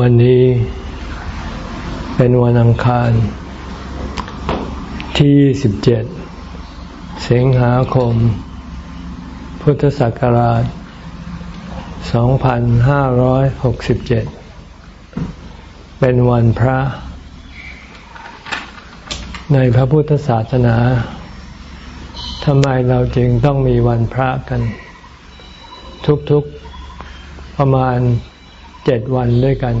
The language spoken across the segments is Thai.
วันนี้เป็นวันอังคาร ที่17สิงหาคม พุทธศักราช 2567 เป็นวันพระ ในพระพุทธศาสนาทำไมเราจึงต้องมีวันพระกัน ทุกๆประมาณ เจ็ดวันด้วยกัน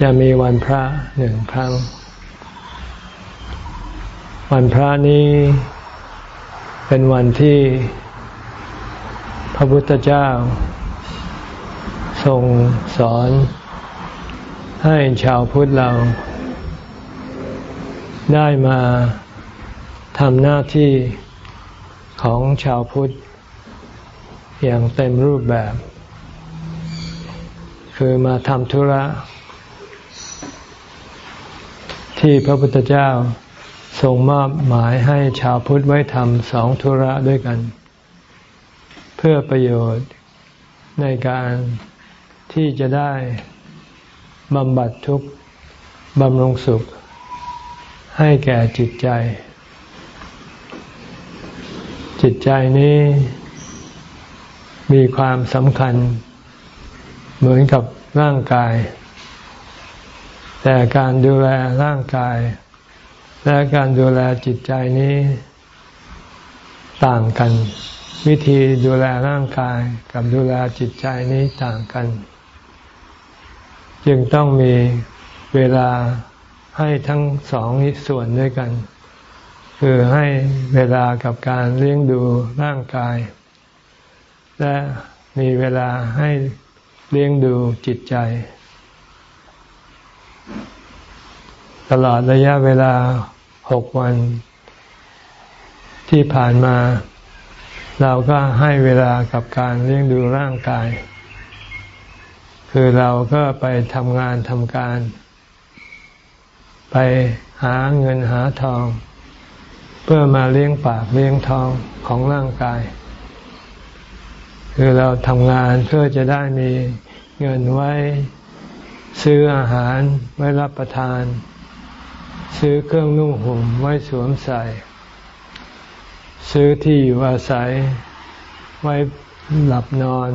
จะมีวันพระหนึ่งครั้ง วันพระนี้เป็นวันที่พระพุทธเจ้า ทรงสอนให้ชาวพุทธเรา ได้มาทำหน้าที่ของชาวพุทธ อย่างเต็มรูปแบบ คือมาทำธุระ ที่พระพุทธเจ้าทรงมอบหมายให้ชาวพุทธไว้ทำสองธุระด้วยกัน เพื่อประโยชน์ในการที่จะได้บำบัดทุกข์บำรุงสุข ให้แก่จิตใจ จิตใจนี้มีความสำคัญ เหมือนกับร่างกาย แต่การดูแลร่างกาย และการดูแลจิตใจนี้ ต่างกัน วิธีดูแลร่างกายกับดูแลจิตใจนี้ต่างกัน จึงต้องมีเวลาให้ทั้งสองส่วนด้วยกัน คือให้เวลากับการเลี้ยงดูร่างกาย และมีเวลาให้ เลี้ยงดูจิตใจ ตลอดระยะเวลาหกวัน ที่ผ่านมา เราก็ให้เวลากับการเลี้ยงดูร่างกาย คือเราก็ไปทำงานทำการ ไปหาเงินหาทอง เพื่อมาเลี้ยงปากเลี้ยงทองของร่างกายคือเราทำงานเพื่อจะได้มี เงินไว้ซื้ออาหารไว้รับประทาน ซื้อเครื่องนุ่งห่มไว้สวมใส่ ซื้อที่อยู่อาศัย ไว้หลับนอน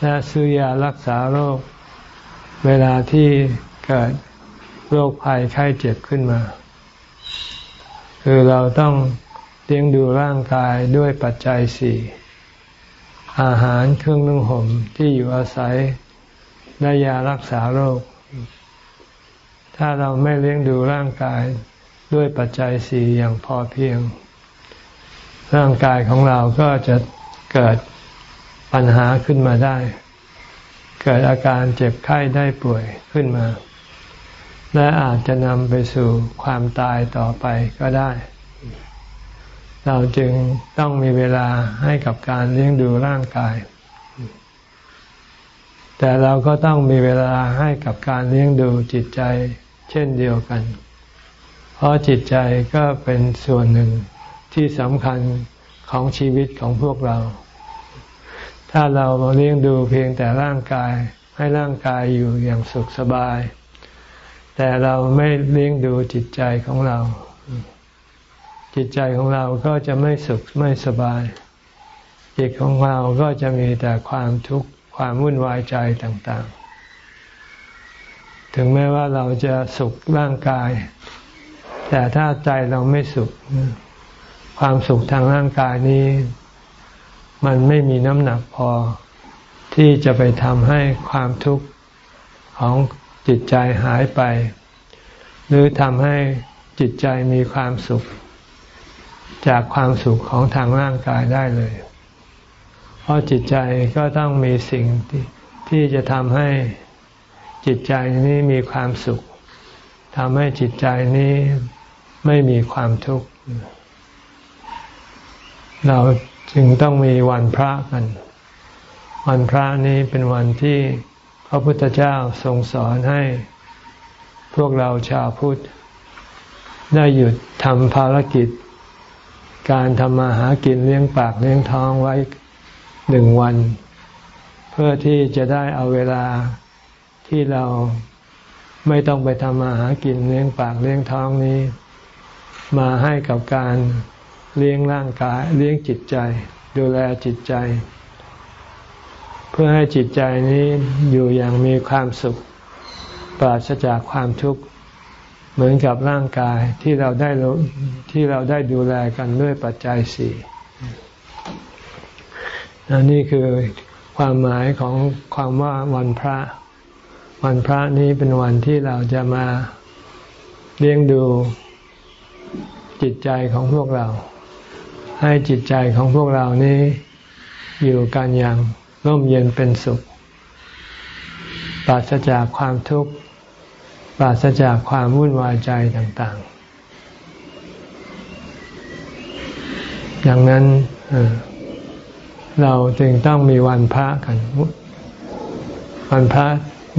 และซื้อยารักษาโรค เวลาที่เกิดโรคภัยไข้เจ็บขึ้นมา คือเราต้องเลี้ยงดูร่างกายด้วยปัจจัยสี่ อาหารเครื่องนุ่งห่มที่อยู่อาศัยและยารักษาโรค ถ้าเราไม่เลี้ยงดูร่างกายด้วยปัจจัยสี่อย่างพอเพียง ร่างกายของเราก็จะเกิดปัญหาขึ้นมาได้ เกิดอาการเจ็บไข้ได้ป่วยขึ้นมา และอาจจะนำไปสู่ความตายต่อไปก็ได้ เราจึงต้องมีเวลาให้กับการเลี้ยงดูร่างกาย แต่เราก็ต้องมีเวลาให้กับการเลี้ยงดูจิตใจ เช่นเดียวกัน เพราะจิตใจก็เป็นส่วนหนึ่งที่สำคัญของชีวิตของพวกเรา ถ้าเราเลี้ยงดูเพียงแต่ร่างกายให้ร่างกายอยู่อย่างสุขสบาย แต่เราไม่เลี้ยงดูจิตใจของเรา จิตใจของเราก็จะไม่สุขไม่สบาย จิตของเราก็จะมีแต่ความทุกข์ความวุ่นวายใจต่างๆ ถึงแม้ว่าเราจะสุขร่างกาย แต่ถ้าใจเราไม่สุข ความสุขทางร่างกายนี้ มันไม่มีน้ำหนักพอที่จะไปทำให้ความทุกข์ของจิตใจหายไป หรือทำให้จิตใจมีความสุข จากความสุขของทางร่างกายได้เลย เพราะจิตใจก็ต้องมีสิ่งที่ที่จะทำให้จิตใจนี้มีความสุขทำให้จิตใจนี้ไม่มีความทุกข์ เราจึงต้องมีวันพระกัน วันพระนี้เป็นวันที่พระพุทธเจ้าทรงสอนให้ พวกเราชาวพุทธ ได้หยุดทำภารกิจ การทำมาหากินเลี้ยงปากเลี้ยงท้องไว้หนึ่งวัน เพื่อที่จะได้เอาเวลาที่เราไม่ต้องไปทำมาหากินเลี้ยงปากเลี้ยงท้องนี้ มาให้กับการเลี้ยงร่างกาย เลี้ยงจิตใจ ดูแลจิตใจ เพื่อให้จิตใจนี้อยู่อย่างมีความสุข ปราศจากความทุกข์ เหมือนกับร่างกายที่เราได้ที่เราได้ดูแลกันด้วยปัจจัยสี่นี่คือความหมายของความว่าวันพระ วันพระนี้เป็นวันที่เราจะมาเลี้ยงดูจิตใจของพวกเรา ให้จิตใจของพวกเรานี้อยู่กันอย่างร่มเย็นเป็นสุขปราศจากความทุกข์ ปราศจากความวุ่นวายใจต่างๆอย่างนั้นเราจึงต้องมีวันพระกัน วันพระ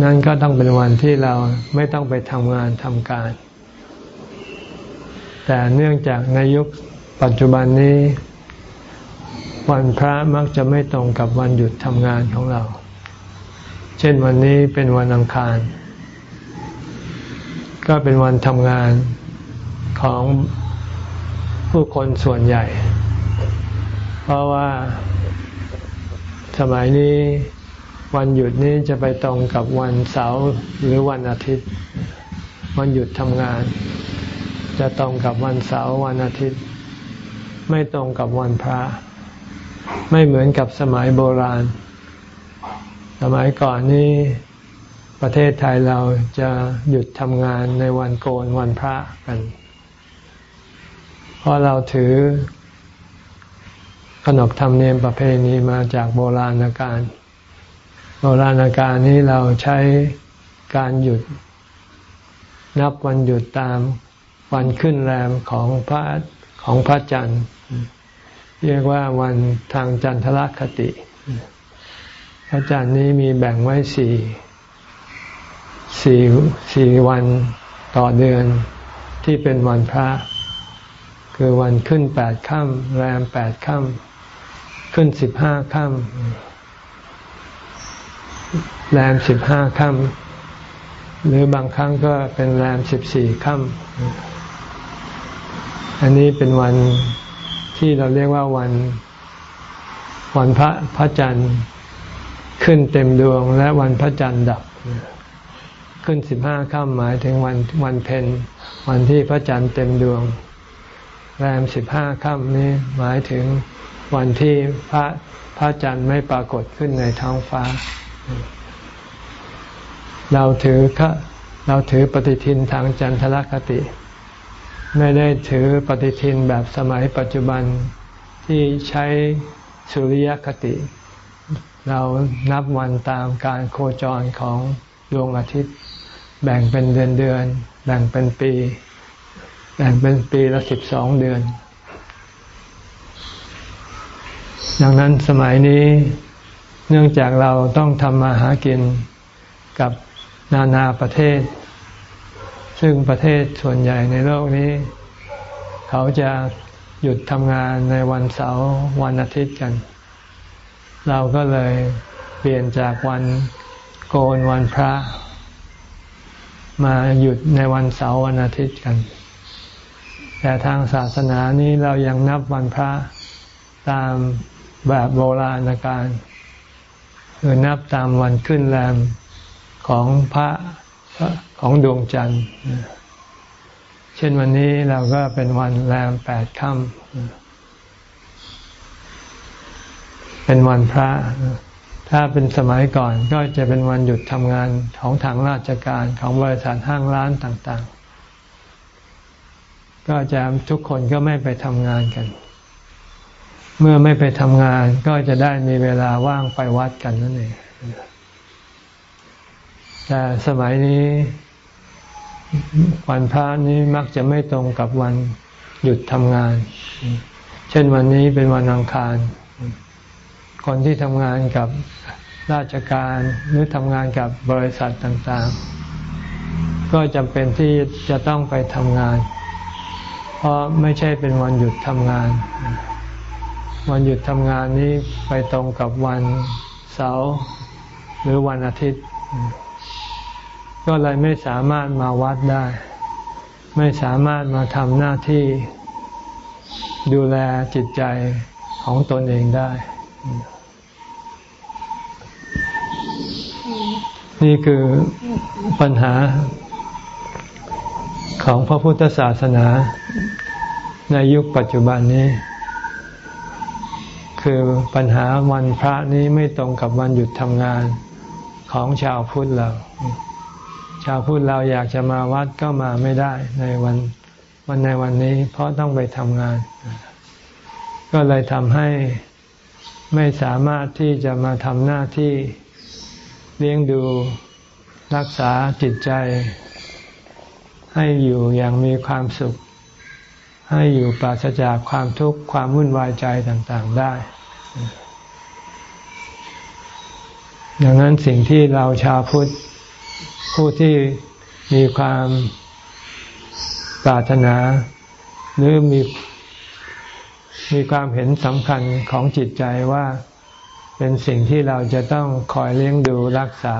นั้นก็ต้องเป็นวันที่เราไม่ต้องไปทำงานทำการ แต่เนื่องจากในยุคปัจจุบันนี้ วันพระมักจะไม่ตรงกับวันหยุดทำงานของเรา เช่นวันนี้เป็นวันอังคาร ก็เป็นวันทำงานของผู้คนส่วนใหญ่ เพราะว่าสมัยนี้วันหยุดนี้จะไปตรงกับวันเสาร์หรือวันอาทิตย์ วันหยุดทำงาน จะตรงกับวันเสาร์วันอาทิตย์ ไม่ตรงกับวันพระ ไม่เหมือนกับสมัยโบราณ สมัยก่อนนี้ ประเทศไทยเราจะหยุดทำงานในวันโกนวันพระกัน เพราะเราถือขนบธรรมเนียมประเพณีมาจากโบราณกาล โบราณกาลนี้เราใช้การหยุดนับวันหยุดตามวันขึ้นแรมของพระของพระจันทร์ เรียกว่าวันทางจันทรคติ พระจันทร์นี้มีแบ่งไว้สี่ สี่สี่วันต่อเดือนที่เป็นวันพระ คือวันขึ้นแปดค่ำแรมแปดค่ำขึ้นสิบห้าค่ำแรมสิบห้าค่ำหรือบางครั้งก็เป็นแรมสิบสี่ค่ำอันนี้เป็นวันที่เราเรียกว่าวัน วันพระพระจันทร์ขึ้นเต็มดวงและวันพระจันทร์ดับ ขึ้นสิบห้าค่ำหมายถึงวันวันเพ็ญวันที่พระจันทร์เต็มดวง แรมสิบห้าค่ำนี้หมายถึงวันที่พระพระจันทร์ไม่ปรากฏขึ้นในท้องฟ้า เราถือเราถือปฏิทินทางจันทรคติ ไม่ได้ถือปฏิทินแบบสมัยปัจจุบันที่ใช้สุริยคติ เรานับวันตามการโคจรของดวงอาทิตย์ แบ่งเป็นเดือนเดือน แบ่งเป็นปี แบ่งเป็นปีละสิบสองเดือน ดังนั้นสมัยนี้เนื่องจากเราต้องทำมาหากินกับนานาประเทศ ซึ่งประเทศส่วนใหญ่ในโลกนี้ เขาจะหยุดทำงานในวันเสาร์วันอาทิตย์กัน เราก็เลยเปลี่ยนจากวันโกนวันพระ มาหยุดในวันเสาร์วันอาทิตย์กัน แต่ทางศาสนานี้เรายังนับวันพระตามแบบโบราณการคือนับตามวันขึ้นแรมของพระของดวงจันทร์ เช่นวันนี้เราก็เป็นวันแรมแปดค่ำเป็นวันพระ ถ้าเป็นสมัยก่อนก็จะเป็นวันหยุดทำงานของทางราชการของบริษัทห้างร้านต่างๆ ก็จะทุกคนก็ไม่ไปทำงานกัน เมื่อไม่ไปทำงานก็จะได้มีเวลาว่างไปวัดกันนั่นเองแต่สมัยนี้วันพระนี้มักจะไม่ตรงกับวันหยุดทำงาน เช่นวันนี้เป็นวันอังคาร คนที่ทำงานกับราชการหรือทำงานกับบริษัทต่างๆ ก็จำเป็นที่จะต้องไปทำงาน เพราะไม่ใช่เป็นวันหยุดทำงาน วันหยุดทำงานนี้ไปตรงกับวันเสาร์หรือวันอาทิตย์ ก็เลยไม่สามารถมาวัดได้ ไม่สามารถมาทำหน้าที่ดูแลจิตใจของตนเองได้ นี่คือปัญหาของพระพุทธศาสนาในยุคปัจจุบันนี้ คือปัญหาวันพระนี้ไม่ตรงกับวันหยุดทำงานของชาวพุทธเรา ชาวพุทธเราอยากจะมาวัดก็มาไม่ได้ในวันวันในวันนี้ เพราะต้องไปทำงาน ก็เลยทำให้ไม่สามารถที่จะมาทำหน้าที่ เลี้ยงดูรักษาจิตใจ ให้อยู่อย่างมีความสุข ให้อยู่ปราศจากความทุกข์ความวุ่นวายใจต่างๆได้ ดังนั้นสิ่งที่เราชาวพุทธผู้ที่มีความปรารถนา หรือมีมีความเห็นสำคัญของจิตใจว่า เป็นสิ่งที่เราจะต้องคอยเลี้ยงดูรักษา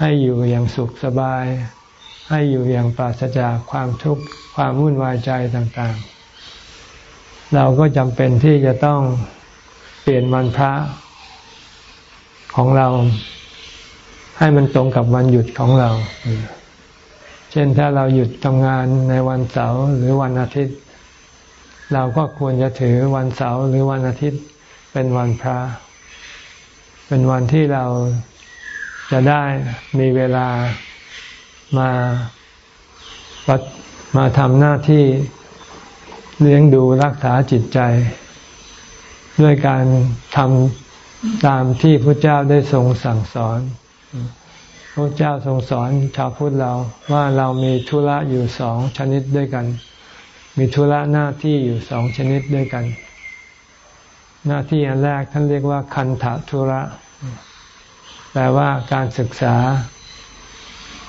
ให้อยู่อย่างสุขสบาย ให้อยู่อย่างปราศจากความทุกข์ความวุ่นวายใจต่างๆ เราก็จำเป็นที่จะต้องเปลี่ยนวันพระของเรา ให้มันตรงกับวันหยุดของเรา เช่นถ้าเราหยุดทำงานในวันเสาร์หรือวันอาทิตย์ เราก็ควรจะถือวันเสาร์หรือวันอาทิตย์ เป็นวันพระ เป็นวันที่เราจะได้มีเวลามามาทำหน้าที่เลี้ยงดูรักษาจิตใจ ด้วยการทำตามที่พระเจ้าได้ทรงสั่งสอนพระเจ้าทรงสอนชาวพุทธเราว่าเรามีธุระอยู่สองชนิดด้วยกัน มีธุระหน้าที่อยู่สองชนิดด้วยกัน หน้าที่อันแรกท่านเรียกว่า คันธธุระ แปลว่าการศึกษา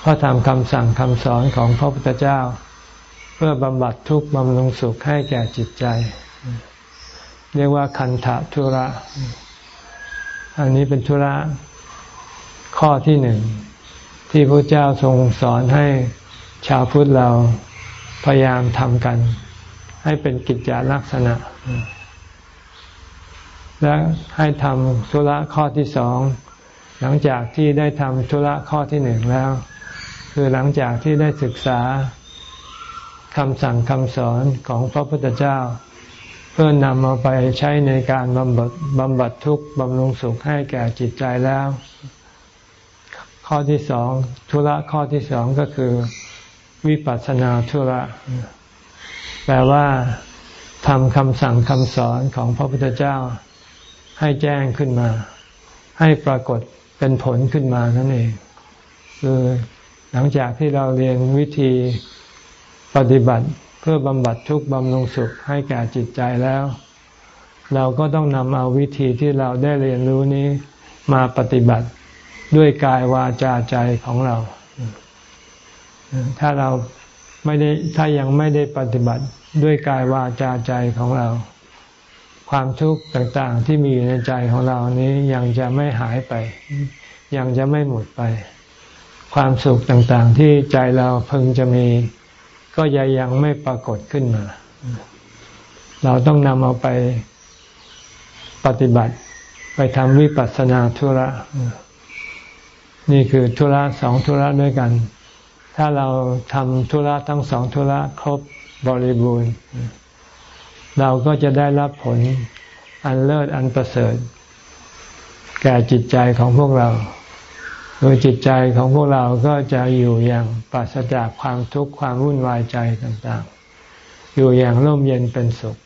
พระธรรมคำสั่งคำสอนของพระพุทธเจ้า เพื่อบำบัดทุกข์บำรุงสุขให้แก่จิตใจ เรียกว่าคันธธุระ อันนี้เป็นธุระข้อที่หนึ่ง ที่พระเจ้าทรงสอนให้ชาวพุทธเราพยายามทำกัน ให้เป็นกิจจลักษณะ และให้ทำธุระข้อที่สองหลังจากที่ได้ทำธุระข้อที่หนึ่งแล้ว คือหลังจากที่ได้ศึกษาคำสั่งคำสอนของพระพุทธเจ้า เพื่อนำเอาไปใช้ในการบำบัดบำบัดทุกข์บำรุงสุขให้แก่จิตใจแล้ว ข้อที่สองธุระข้อที่สองก็คือวิปัสสนาธุระ แปลว่าทำคำสั่งคำสอนของพระพุทธเจ้า ให้แจ้งขึ้นมา ให้ปรากฏเป็นผลขึ้นมานั่นเองคือหลังจากที่เราเรียนวิธีปฏิบัติเพื่อบำบัดทุกข์บำรุงสุขให้แก่จิตใจแล้ว เราก็ต้องนำเอาวิธีที่เราได้เรียนรู้นี้มาปฏิบัติด้วยกายวาจาใจของเรา ถ้าเราไม่ได้ถ้ายังไม่ได้ปฏิบัติด้วยกายวาจาใจของเรา ความทุกข์ต่างๆ ที่มีอยู่ในใจของเรานี้ยังจะไม่หายไป ยังจะไม่หมดไป ความสุขต่างๆ ที่ใจเราพึงจะมี ก็ยังยังไม่ปรากฏขึ้นมา เราต้องนำเอาไปปฏิบัติไปทำวิปัสสนาธุระ นี่คือธุระสองธุระด้วยกัน ถ้าเราทำธุระทั้งสองธุระครบบริบูรณ์ เราก็จะได้รับผลอันเลิศอันประเสริฐ แก่จิตใจของพวกเรา โดยจิตใจของพวกเราก็จะอยู่อย่างปราศจากความทุกข์ความวุ่นวายใจต่างๆ อยู่อย่างร่มเย็นเป็นสุข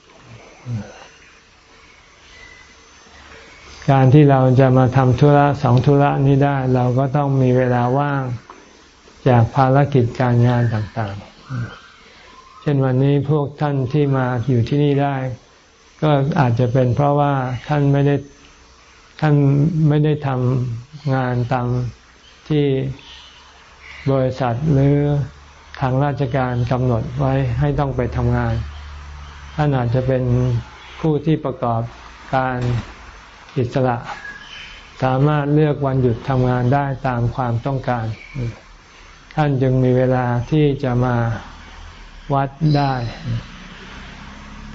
การที่เราจะมาทำธุระสองธุระนี้ได้ เราก็ต้องมีเวลาว่างจากภารกิจการงานต่างๆ เช่นวันนี้พวกท่านที่มาอยู่ที่นี่ได้ ก็อาจจะเป็นเพราะว่าท่านไม่ได้ท่านไม่ได้ทำงานตามที่บริษัทหรือทางราชการกำหนดไว้ให้ต้องไปทำงาน ท่านอาจจะเป็นผู้ที่ประกอบการอิสระ สามารถเลือกวันหยุดทำงานได้ตามความต้องการ ท่านจึงมีเวลาที่จะมา วัดได้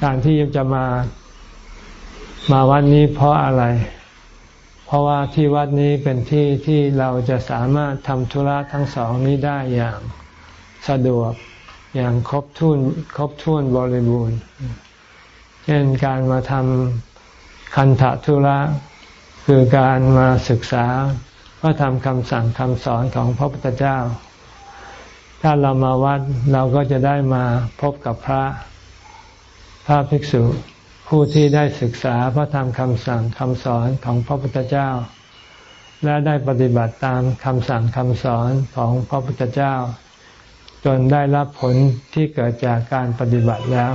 การที่จะมา มาวัดนี้เพราะอะไร เพราะว่าที่วัดนี้เป็นที่ที่เราจะสามารถทำธุระทั้งสองนี้ได้อย่างสะดวกอย่างครบถ้วนครบถ้วนบริบูรณ์ เช่นการมาทำคันธทุระคือการมาศึกษาพระธรรมคำสั่งคำสอนของพระพุทธเจ้า ถ้าเรามาวัดเราก็จะได้มาพบกับพระ พระภิกษุ ผู้ที่ได้ศึกษาพระธรรมคำสั่งคำสอนของพระพุทธเจ้า และได้ปฏิบัติตามคำสั่งคำสอนของพระพุทธเจ้า จนได้รับผลที่เกิดจากการปฏิบัติแล้ว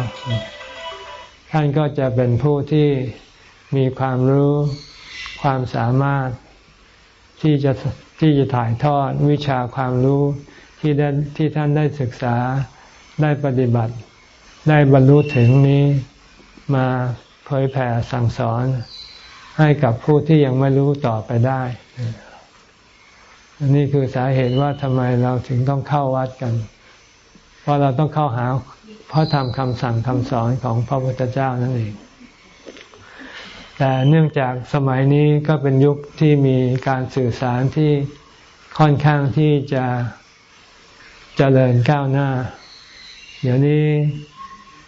ท่านก็จะเป็นผู้ที่มีความรู้ความสามารถที่จะที่จะถ่ายทอดวิชาความรู้ ที่ได้ที่ท่านได้ศึกษาได้ปฏิบัติ ได้บรรลุถึงนี้มาเผยแผ่สั่งสอนให้กับผู้ที่ยังไม่รู้ต่อไปได้ นี่คือสาเหตุว่าทำไมเราถึงต้องเข้าวัดกัน เพราะเราต้องเข้าหาพระธรรมคำสั่งคำสอนของพระพุทธเจ้านั่นเอง แต่เนื่องจากสมัยนี้ก็เป็นยุคที่มีการสื่อสารที่ค่อนข้างที่จะจะ เจริญก้าวหน้า เดี๋ยวนี้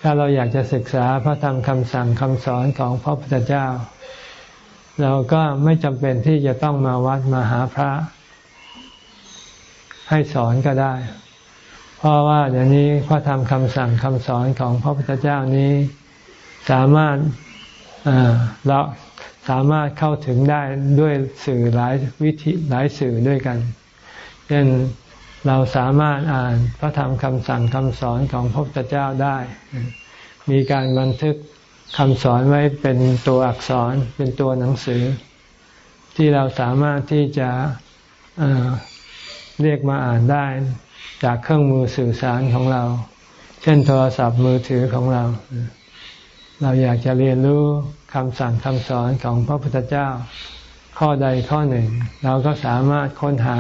ถ้าเราอยากจะศึกษาพระธรรมคำสั่งคำสอนของพระพุทธเจ้า เราก็ไม่จำเป็นที่จะต้องมาวัดมาหาพระ ให้สอนก็ได้ เพราะว่าเดี๋ยวนี้พระธรรมคำสั่งคำสอนของพระพุทธเจ้านี้ สามารถเราสามารถเข้าถึงได้ด้วยสื่อหลายวิธีหลายสื่อด้วยกัน เช่น เราสามารถอ่านพระธรรมคำสั่งคำสอนของพระพุทธเจ้าได้ มีการบันทึกคำสอนไว้เป็นตัวอักษรเป็นตัวหนังสือ ที่เราสามารถที่จะเเรียกมาอ่านได้ จากเครื่องมือสื่อสารของเรา เช่นโทรศัพท์มือถือของเรา เราอยากจะเรียนรู้คำสั่งคำสอนของพระพุทธเจ้า ข้อใดข้อหนึ่ง เราก็สามารถค้นหา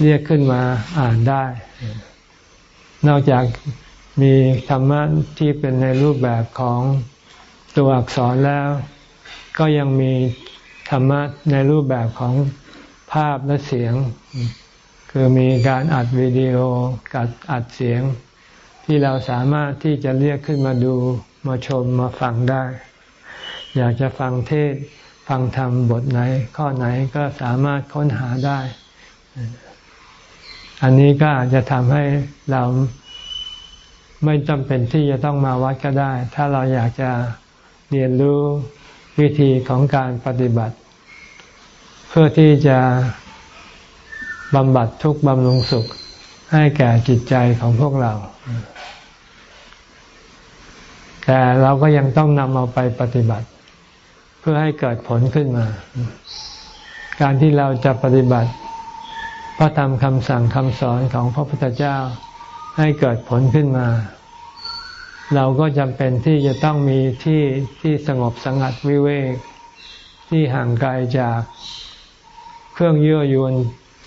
เรียกขึ้นมาอ่านได้ นอกจากมีธรรมะที่เป็นในรูปแบบของตัวอักษรแล้ว ก็ยังมีธรรมะในรูปแบบของภาพและเสียง คือมีการอัดวิดีโอกับอัดเสียง ที่เราสามารถที่จะเรียกขึ้นมาดูมาชมมาฟังได้ อยากจะฟังเทศฟังธรรมบทไหน ข้อไหนก็สามารถค้นหาได้ อันนี้ก็อาจจะทำให้เราไม่จำเป็นที่จะต้องมาวัดก็ได้ ถ้าเราอยากจะเรียนรู้วิธีของการปฏิบัติ เพื่อที่จะบำบัดทุกข์บำรุงสุขให้แก่จิตใจของพวกเรา แต่เราก็ยังต้องนำเอาไปปฏิบัติ เพื่อให้เกิดผลขึ้นมา การที่เราจะปฏิบัติ พระธรรมคำสั่งคำสอนของพระพุทธเจ้าให้เกิดผลขึ้นมา เราก็จำเป็นที่จะต้องมีที่ที่สงบสงัดวิเวก ที่ห่างไกลจากเครื่องยั่วยวน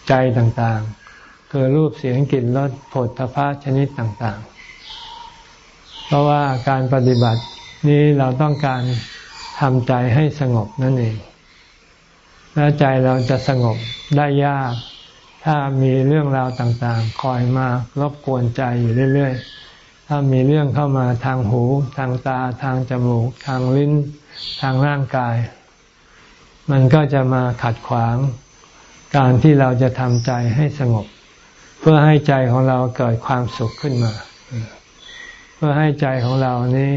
ใจต่างๆ คือรูปเสียงกลิ่นรสผลทพะชนิดต่างๆ เพราะว่าการปฏิบัตินี้เราต้องการทำใจให้สงบนั่นเอง และใจเราจะสงบได้ยาก ถ้ามีเรื่องราวต่างๆ คอยมารบกวนใจอยู่เรื่อย ๆ ถ้ามีเรื่องเข้ามาทางหู ทางตา ทางจมูก ทางลิ้น ทางร่างกาย มันก็จะมาขัดขวาง การที่เราจะทำใจให้สงบ เพื่อให้ใจของเราเกิดความสุขขึ้นมา เพื่อให้ใจของเรานี้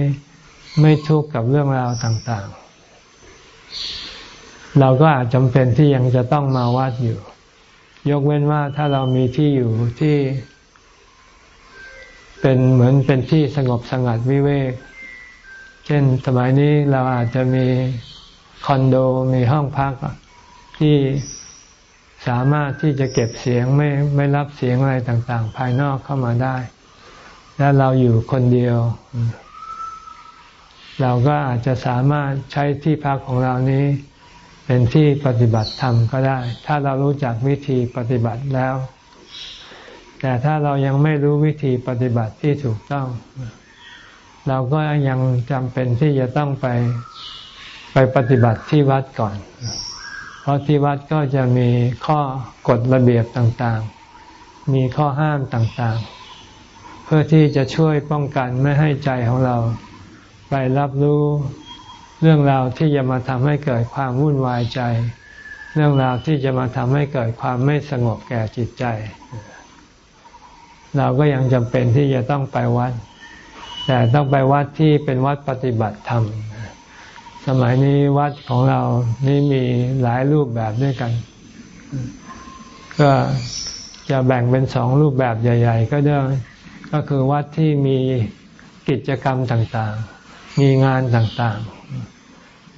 ไม่ทุกข์กับเรื่องราวต่างๆ เราก็อาจจำเป็นที่ยังจะต้องมาวัดอยู่ ยกเว้นว่าถ้าเรามีที่อยู่ที่ เป็นเหมือนเป็นที่สงบสงัดวิเวก เช่นสมัยนี้เราอาจจะมีคอนโดมีห้องพักที่สามารถที่จะเก็บเสียงไม่ไม่รับเสียงอะไรต่าง ๆ ภายนอกเข้ามาได้ และเราอยู่คนเดียว เราก็อาจจะสามารถใช้ที่พักของเรานี้ เป็นที่ปฏิบัติธรรมก็ได้ ถ้าเรารู้จักวิธีปฏิบัติแล้ว แต่ถ้าเรายังไม่รู้วิธีปฏิบัติที่ถูกต้อง เราก็ยังจำเป็นที่จะต้องไปไปปฏิบัติที่วัดก่อน เพราะที่วัดก็จะมีข้อกฎระเบียบต่างๆ มีข้อห้ามต่างๆ เพื่อที่จะช่วยป้องกันไม่ให้ใจของเรา ไปรับรู้ เรื่องราวที่จะมาทำให้เกิดความวุ่นวายใจ เรื่องราวที่จะมาทำให้เกิดความไม่สงบแก่จิตใจ เราก็ยังจำเป็นที่จะต้องไปวัด แต่ต้องไปวัดที่เป็นวัดปฏิบัติธรรม สมัยนี้วัดของเรานี่มีหลายรูปแบบด้วยกัน ก็จะแบ่งเป็นสองรูปแบบใหญ่ ๆ ก็ได้ก็คือวัดที่มีกิจกรรมต่างๆ มีงานต่างๆ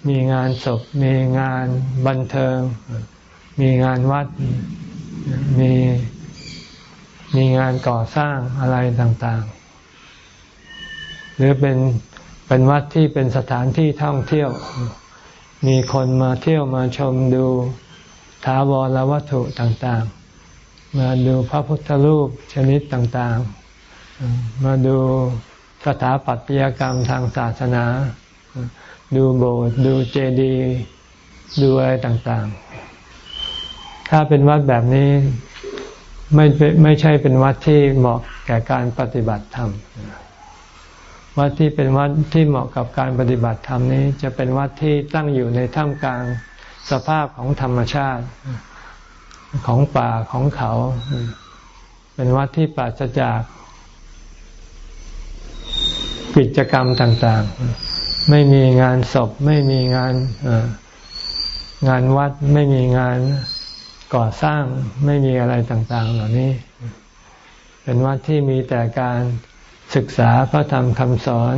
มีงานศพ มีงานบันเทิง มีงานวัด มีมีงานก่อสร้างอะไรต่างๆ หรือเป็นเป็นวัดที่เป็นสถานที่ท่องเที่ยว มีคนมาเที่ยวมาชมดูถาวรวัตถุต่างๆ มาดูพระพุทธรูปชนิดต่างๆ มาดูสถาปัตยกรรมทางศาสนา ดูโบสถ์ดูเจดีย์ดูอะไรต่างๆ ถ้าเป็นวัดแบบนี้ไม่ไม่ใช่เป็นวัดที่เหมาะแก่การปฏิบัติธรรม วัดที่เป็นวัดที่เหมาะกับการปฏิบัติธรรมนี้ จะเป็นวัดที่ตั้งอยู่ในท่ามกลางสภาพของธรรมชาติของป่าของเขา เป็นวัดที่ปราศจากกิจกรรมต่าง ๆ ไม่มีงานศพ ไม่มีงานงานวัด ไม่มีงานก่อสร้าง ไม่มีอะไรต่าง ๆ เหล่านี้ เป็นวัดที่มีแต่การศึกษาพระธรรมคำสอน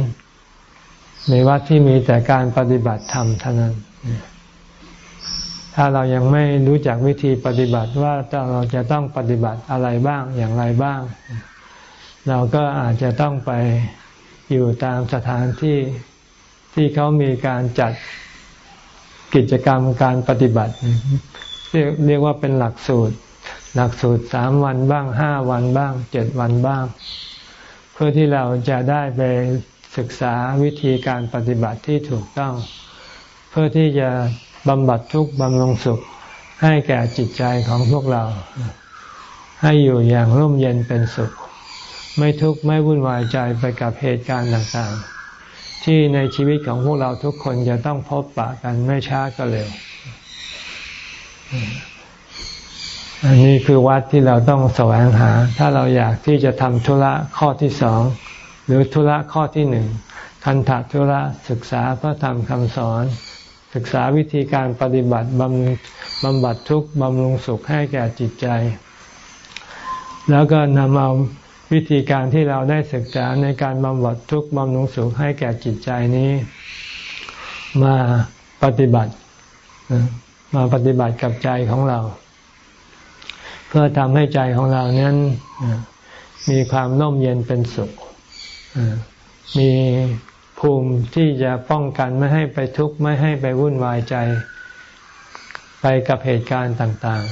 ในวัดที่มีแต่การปฏิบัติธรรมเท่านั้น ถ้าเรายังไม่รู้จักวิธีปฏิบัติว่าเราจะต้องปฏิบัติอะไรบ้างอย่างไรบ้าง เราก็อาจจะต้องไปอยู่ตามสถานที่ ที่เขามีการจัดกิจกรรมการปฏิบัติ เรียกเรียกว่าเป็นหลักสูตร หลักสูตรสามวันบ้างห้าวันบ้างเจ็ดวันบ้าง เพื่อที่เราจะได้ไปศึกษาวิธีการปฏิบัติที่ถูกต้อง เพื่อที่จะบำบัดทุกข์บำรุงสุขให้แก่จิตใจของพวกเรา ให้อยู่อย่างร่มเย็นเป็นสุข ไม่ทุกข์ไม่วุ่นวายใจไปกับเหตุการณ์ต่างๆ ที่ในชีวิตของพวกเราทุกคนจะต้องพบปะกันไม่ช้าก็เร็ว อันนี้คือวัดที่เราต้องแสวงหา ถ้าเราอยากที่จะทำธุระข้อที่สอง หรือธุระข้อที่หนึ่งคันถธุระศึกษาพระธรรมคำสอน ศึกษาวิธีการปฏิบัติบำบำบัดทุกข์บำรุงสุขให้แก่จิตใจ แล้วก็นำเอา วิธีการที่เราได้ศึกษาในการบำบัดทุกข์บำรุงสุขให้แก่จิตใจนี้ มาปฏิบัติ มาปฏิบัติกับใจของเรา เพื่อทำให้ใจของเรานั้นมีความน่มเย็นเป็นสุข มีภูมิที่จะป้องกันไม่ให้ไปทุกข์ไม่ให้ไปวุ่นวายใจ ไปกับเหตุการณ์ต่าง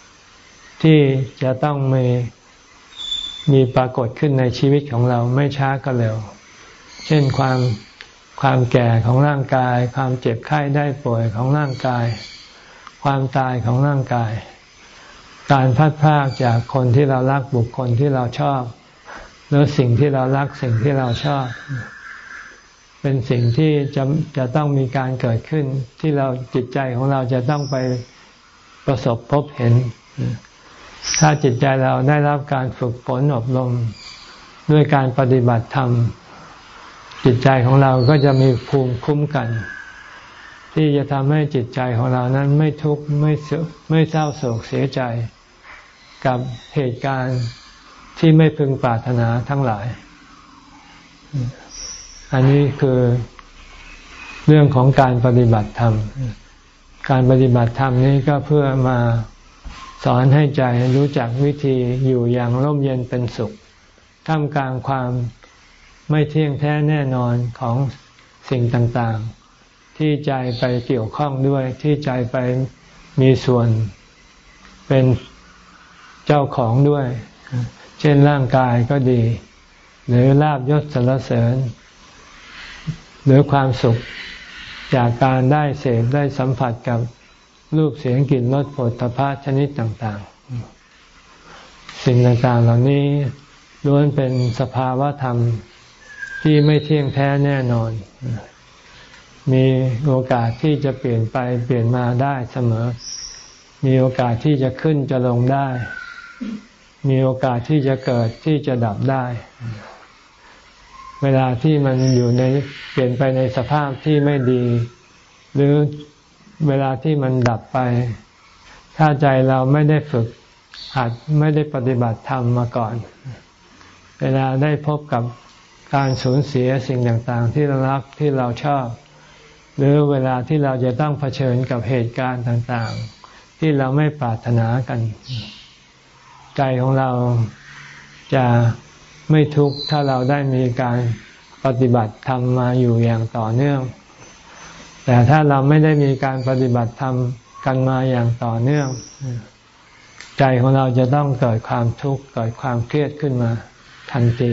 ๆ ที่จะต้องมี มีปรากฏขึ้นในชีวิตของเราไม่ช้าก็เร็ว เช่นความความแก่ของร่างกาย ความเจ็บไข้ได้ป่วยของร่างกาย ความตายของร่างกาย การพัดพากจากคนที่เรารักบุคคลที่เราชอบ หรือสิ่งที่เรารักสิ่งที่เราชอบ เป็นสิ่งที่จะจะต้องมีการเกิดขึ้นที่เราจิตใจของเราจะต้องไปประสบพบเห็น ถ้าจิตใจเราได้รับการฝึกฝนอบรมด้วยการปฏิบัติธรรม จิตใจของเราก็จะมีภูมิคุ้มกัน ที่จะทำให้จิตใจของเรานั้นไม่ทุกข์ไม่ไม่เศร้าโศกเสียใจ กับเหตุการณ์ที่ไม่พึงปรารถนาทั้งหลาย อันนี้คือเรื่องของการปฏิบัติธรรม การปฏิบัติธรรมนี้ก็เพื่อมา สอนให้ใจรู้จักวิธีอยู่อย่างร่มเย็นเป็นสุข ท่ามกลางความไม่เที่ยงแท้แน่นอนของสิ่งต่างๆ ที่ใจไปเกี่ยวข้องด้วยที่ใจไปมีส่วนเป็นเจ้าของด้วย เช่นร่างกายก็ดี หรือลาบยศสรรเสริญ หรือความสุขจากการได้เสพได้สัมผัสกับ รูปเสียงกลิ่นรสผลตภะชนิดต่างๆ สิ่งต่างๆ เหล่านี้ล้วนเป็นสภาวะธรรมที่ไม่เที่ยงแท้แน่นอน มีโอกาสที่จะเปลี่ยนไปเปลี่ยนมาได้เสมอ มีโอกาสที่จะขึ้นจะลงได้ มีโอกาสที่จะเกิดที่จะดับได้ เวลาที่มันอยู่ในเปลี่ยนไปในสภาพที่ไม่ดี หรือ เวลาที่มันดับไป ถ้าใจเราไม่ได้ฝึกหัดไม่ได้ปฏิบัติธรรมมาก่อน เวลาได้พบกับการสูญเสียสิ่งต่างๆ ที่เรารักที่เราชอบ หรือเวลาที่เราจะต้องเผชิญกับเหตุการณ์ต่างๆ ที่เราไม่ปรารถนากัน ใจของเราจะไม่ทุกข์ถ้าเราได้มีการปฏิบัติธรรมมาอยู่อย่างต่อเนื่อง แต่ถ้าเราไม่ได้มีการปฏิบัติธรรมกันมาอย่างต่อเนื่อง ใจของเราจะต้องเกิดความทุกข์เกิดความเครียดขึ้นมาทันที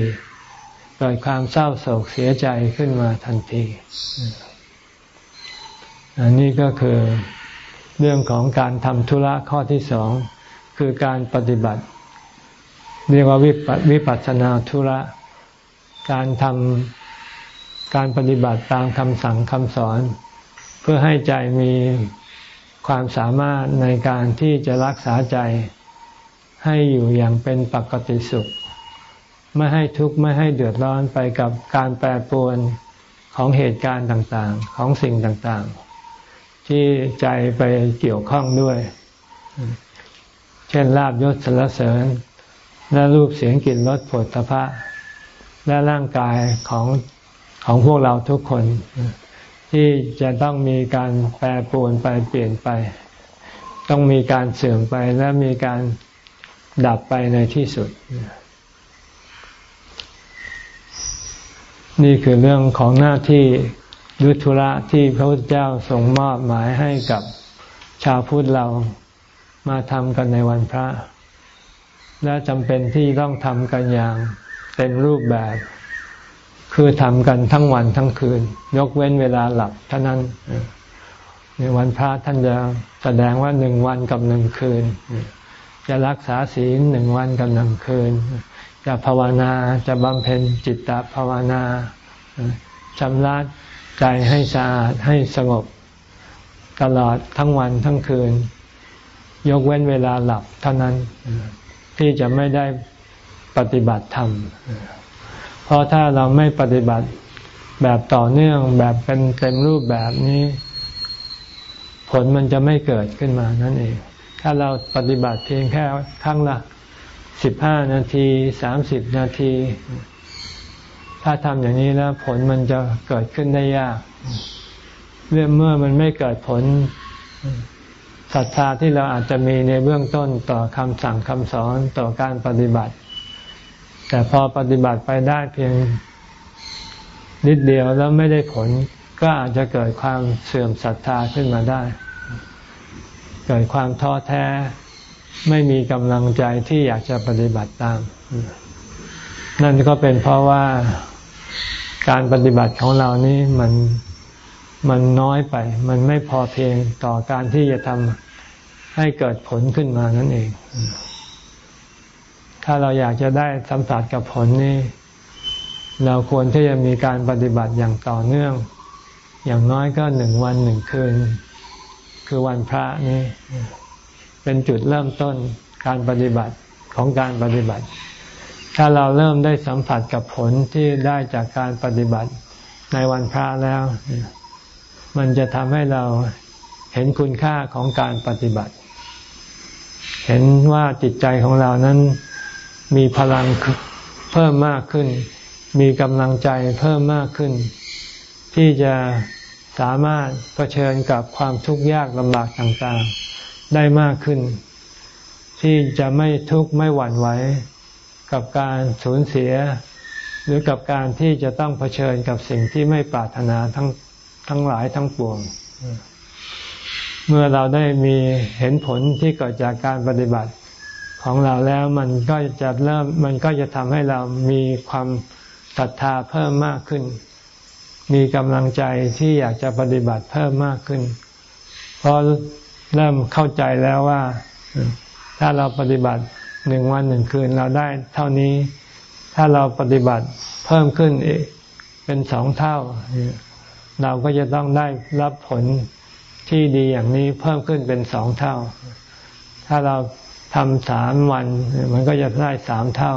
เกิดความเศร้าโศกเสียใจขึ้นมาทันทีอันนี้ก็คือเรื่องของการทำธุระข้อที่สองคือการปฏิบัติ เรียกว่าวิปัสสนาธุระ การทำการปฏิบัติตามคำสั่งคำสอน เพื่อให้ใจมีความสามารถในการที่จะรักษาใจให้อยู่อย่างเป็นปกติสุข ไม่ให้ทุกข์ไม่ให้เดือดร้อนไปกับการแปรปรวนของเหตุการณ์ต่างๆ ของสิ่งต่างๆ ที่ใจไปเกี่ยวข้องด้วย เช่นลาบยศสรรเสริญ และรูปเสียงกลิ่นรสผลตภะและร่างกายของของพวกเราทุกคน ที่จะต้องมีการแปรปรวนไปเปลี่ยนไป ต้องมีการเสื่อมไปและมีการดับไปในที่สุด นี่คือเรื่องของหน้าที่ยุทธุระที่พระพุทธเจ้าทรงมอบหมายให้กับชาวพุทธเรามาทำกันในวันพระ และจำเป็นที่ต้องทำกันอย่างเต็มรูปแบบ คือทำกันทั้งวันทั้งคืน ยกเว้นเวลาหลับเท่านั้นในวันพระท่านจะแสดงว่าหนึ่งวันกับหนึ่งคืน จะรักษาศีลหนึ่งวันกับหนึ่งคืน จะภาวนาจะบำเพ็ญจิตตภาวนาชำระใจให้สะอาดให้สงบ ตลอดทั้งวันทั้งคืน ยกเว้นเวลาหลับเท่านั้นที่จะไม่ได้ปฏิบัติธรรม เพราะถ้าเราไม่ปฏิบัติแบบต่อเนื่องแบบเป็นเต็มรูปแบบนี้ ผลมันจะไม่เกิดขึ้นมานั่นเอง ถ้าเราปฏิบัติเพียงแค่ครั้งละสิบห้านาทีสามสิบนาที ถ้าทำอย่างนี้แล้ว ผลมันจะเกิดขึ้นได้ยากเมื่อเมื่อมันไม่เกิดผลศรัทธาที่เราอาจจะมีในเบื้องต้นต่อคำสั่งคำสอนต่อการปฏิบัติ แต่พอปฏิบัติไปได้เพียงนิดเดียวแล้วไม่ได้ผล ก็อาจจะเกิดความเสื่อมศรัทธาขึ้นมาได้ เกิดความท้อแท้ ไม่มีกำลังใจที่อยากจะปฏิบัติตาม นั่นก็เป็นเพราะว่าการปฏิบัติของเรานี้มันมันน้อยไป มันไม่พอเพียงต่อการที่จะทำให้เกิดผลขึ้นมานั่นเอง ถ้าเราอยากจะได้สัมผัสกับผลนี้เราควรที่จะมีการปฏิบัติอย่างต่อเนื่อง อย่างน้อยก็หนึ่งวันหนึ่งคืน คือวันพระนี้เป็นจุดเริ่มต้นการปฏิบัติของการปฏิบัติ ถ้าเราเริ่มได้สัมผัสกับผลที่ได้จากการปฏิบัติในวันพระแล้ว มันจะทำให้เราเห็นคุณค่าของการปฏิบัติ เห็นว่าจิตใจของเรานั้น มีพลังเพิ่มมากขึ้น มีกำลังใจเพิ่มมากขึ้น ที่จะสามารถเผชิญกับความทุกข์ยากลำบากต่างๆ ได้มากขึ้น ที่จะไม่ทุกข์ไม่หวั่นไหวกับการสูญเสีย หรือกับการที่จะต้องเผชิญกับสิ่งที่ไม่ปรารถนาทั้งทั้งหลายทั้งปวง เมื่อเราได้มีเห็นผลที่เกิดจากการปฏิบัติ ของเราแล้วมันก็จะเริ่มมันก็จะทำให้เรามีความศรัทธาเพิ่มมากขึ้น มีกำลังใจที่อยากจะปฏิบัติเพิ่มมากขึ้น เพราะเริ่มเข้าใจแล้วว่า ถ้าเราปฏิบัติหนึ่งวันหนึ่งคืนเราได้เท่านี้ ถ้าเราปฏิบัติเพิ่มขึ้นเป็นสองเท่า เราก็จะต้องได้รับผลที่ดีอย่างนี้เพิ่มขึ้นเป็นสองเท่า ถ้าเรา ทำสามวัน มันก็จะได้สามเท่า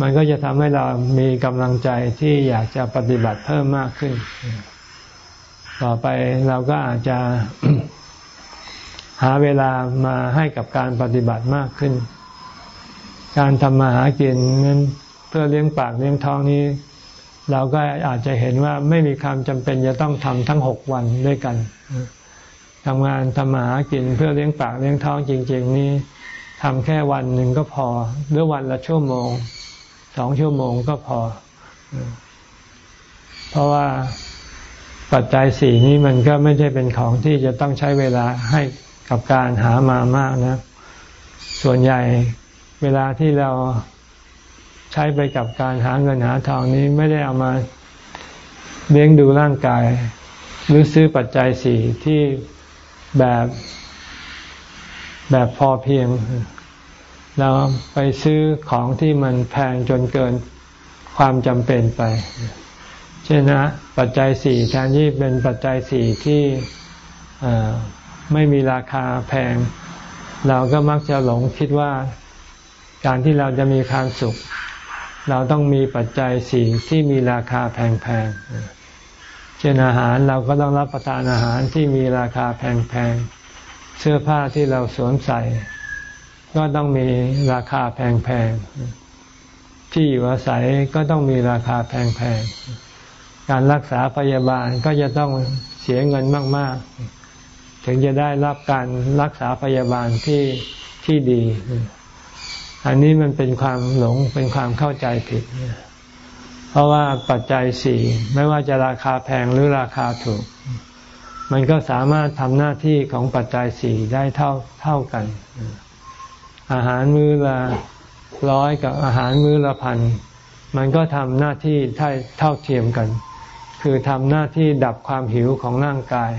มันก็จะทำให้เรามีกำลังใจที่อยากจะปฏิบัติเพิ่มมากขึ้น ต่อไปเราก็อาจจะหาเวลามาให้กับการปฏิบัติมากขึ้น การทำมาหากินนั้นเพื่อเลี้ยงปากเลี้ยงท้องนี้ เราก็อาจจะเห็นว่าไม่มีความจำเป็นจะต้องทำทั้งหกวันด้วยกัน ทำงานทำมาหากินเพื่อเลี้ยงปากเลี้ยงท้องจริง ๆ นี่ทำแค่วันหนึ่งก็พอ หรือวันละชั่วโมงสองชั่วโมงก็พอ เพราะว่าปัจจัยสี่นี้มันก็ไม่ใช่เป็นของที่จะต้องใช้เวลาให้กับการหามามากนะ ส่วนใหญ่เวลาที่เราใช้ไปกับการหาเงินหาทองนี้ไม่ได้เอามาเลี้ยงดูร่างกาย หรือซื้อปัจจัยสี่ที่ แบบแบบพอเพียง เราไปซื้อของที่มันแพงจนเกินความจำเป็นไป เช่นนะปัจจัยสี่แทนที่เป็นปัจจัยสี่ที่ไม่มีราคาแพง เราก็มักจะหลงคิดว่าการที่เราจะมีความสุข เราต้องมีปัจจัยสี่ที่มีราคาแพงๆ เช่นอาหารเราก็ต้องรับประทานอาหารที่มีราคาแพงๆ เสื้อผ้าที่เราสวมใส่ ก็ต้องมีราคาแพงๆ ที่อยู่อาศัยก็ต้องมีราคาแพงๆ การรักษาพยาบาลก็จะต้องเสียเงินมากๆ ถึงจะได้รับการรักษาพยาบาลที่ที่ดี อันนี้มันเป็นความหลงเป็นความเข้าใจผิดเเพราะว่าปัจจัยสี่ไม่ว่าจะราคาแพงหรือราคาถูก มันก็สามารถทำหน้าที่ของปัจจัยสี่ได้เท่าเท่ากัน อาหารมื้อละร้อยกับอาหารมื้อละพันมันก็ทำหน้าที่เท่าเท่าเทียมกัน คือทำหน้าที่ดับความหิวของร่างกาย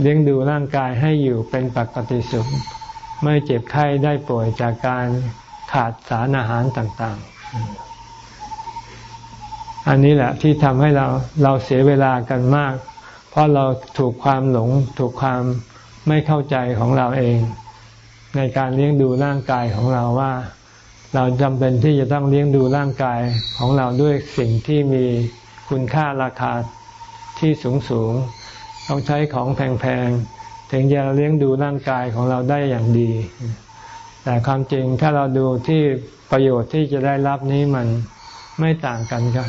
เลี้ยงดูร่างกายให้อยู่เป็นปกติสุข ไม่เจ็บไข้ได้ป่วยจากการขาดสารอาหารต่าง ๆ อันนี้แหละที่ทำให้เราเราเสียเวลากันมาก เพราะเราถูกความหลง ถูกความไม่เข้าใจของเราเอง ในการเลี้ยงดูร่างกายของเราว่า เราจำเป็นที่จะต้องเลี้ยงดูร่างกายของเราด้วยสิ่งที่มีคุณค่าราคาที่สูงสูงต้องใช้ของแพงๆถึงจะเลี้ยงดูร่างกายของเราได้อย่างดี แต่ความจริงถ้าเราดูที่ประโยชน์ที่จะได้รับนี้มันไม่ต่างกันครับ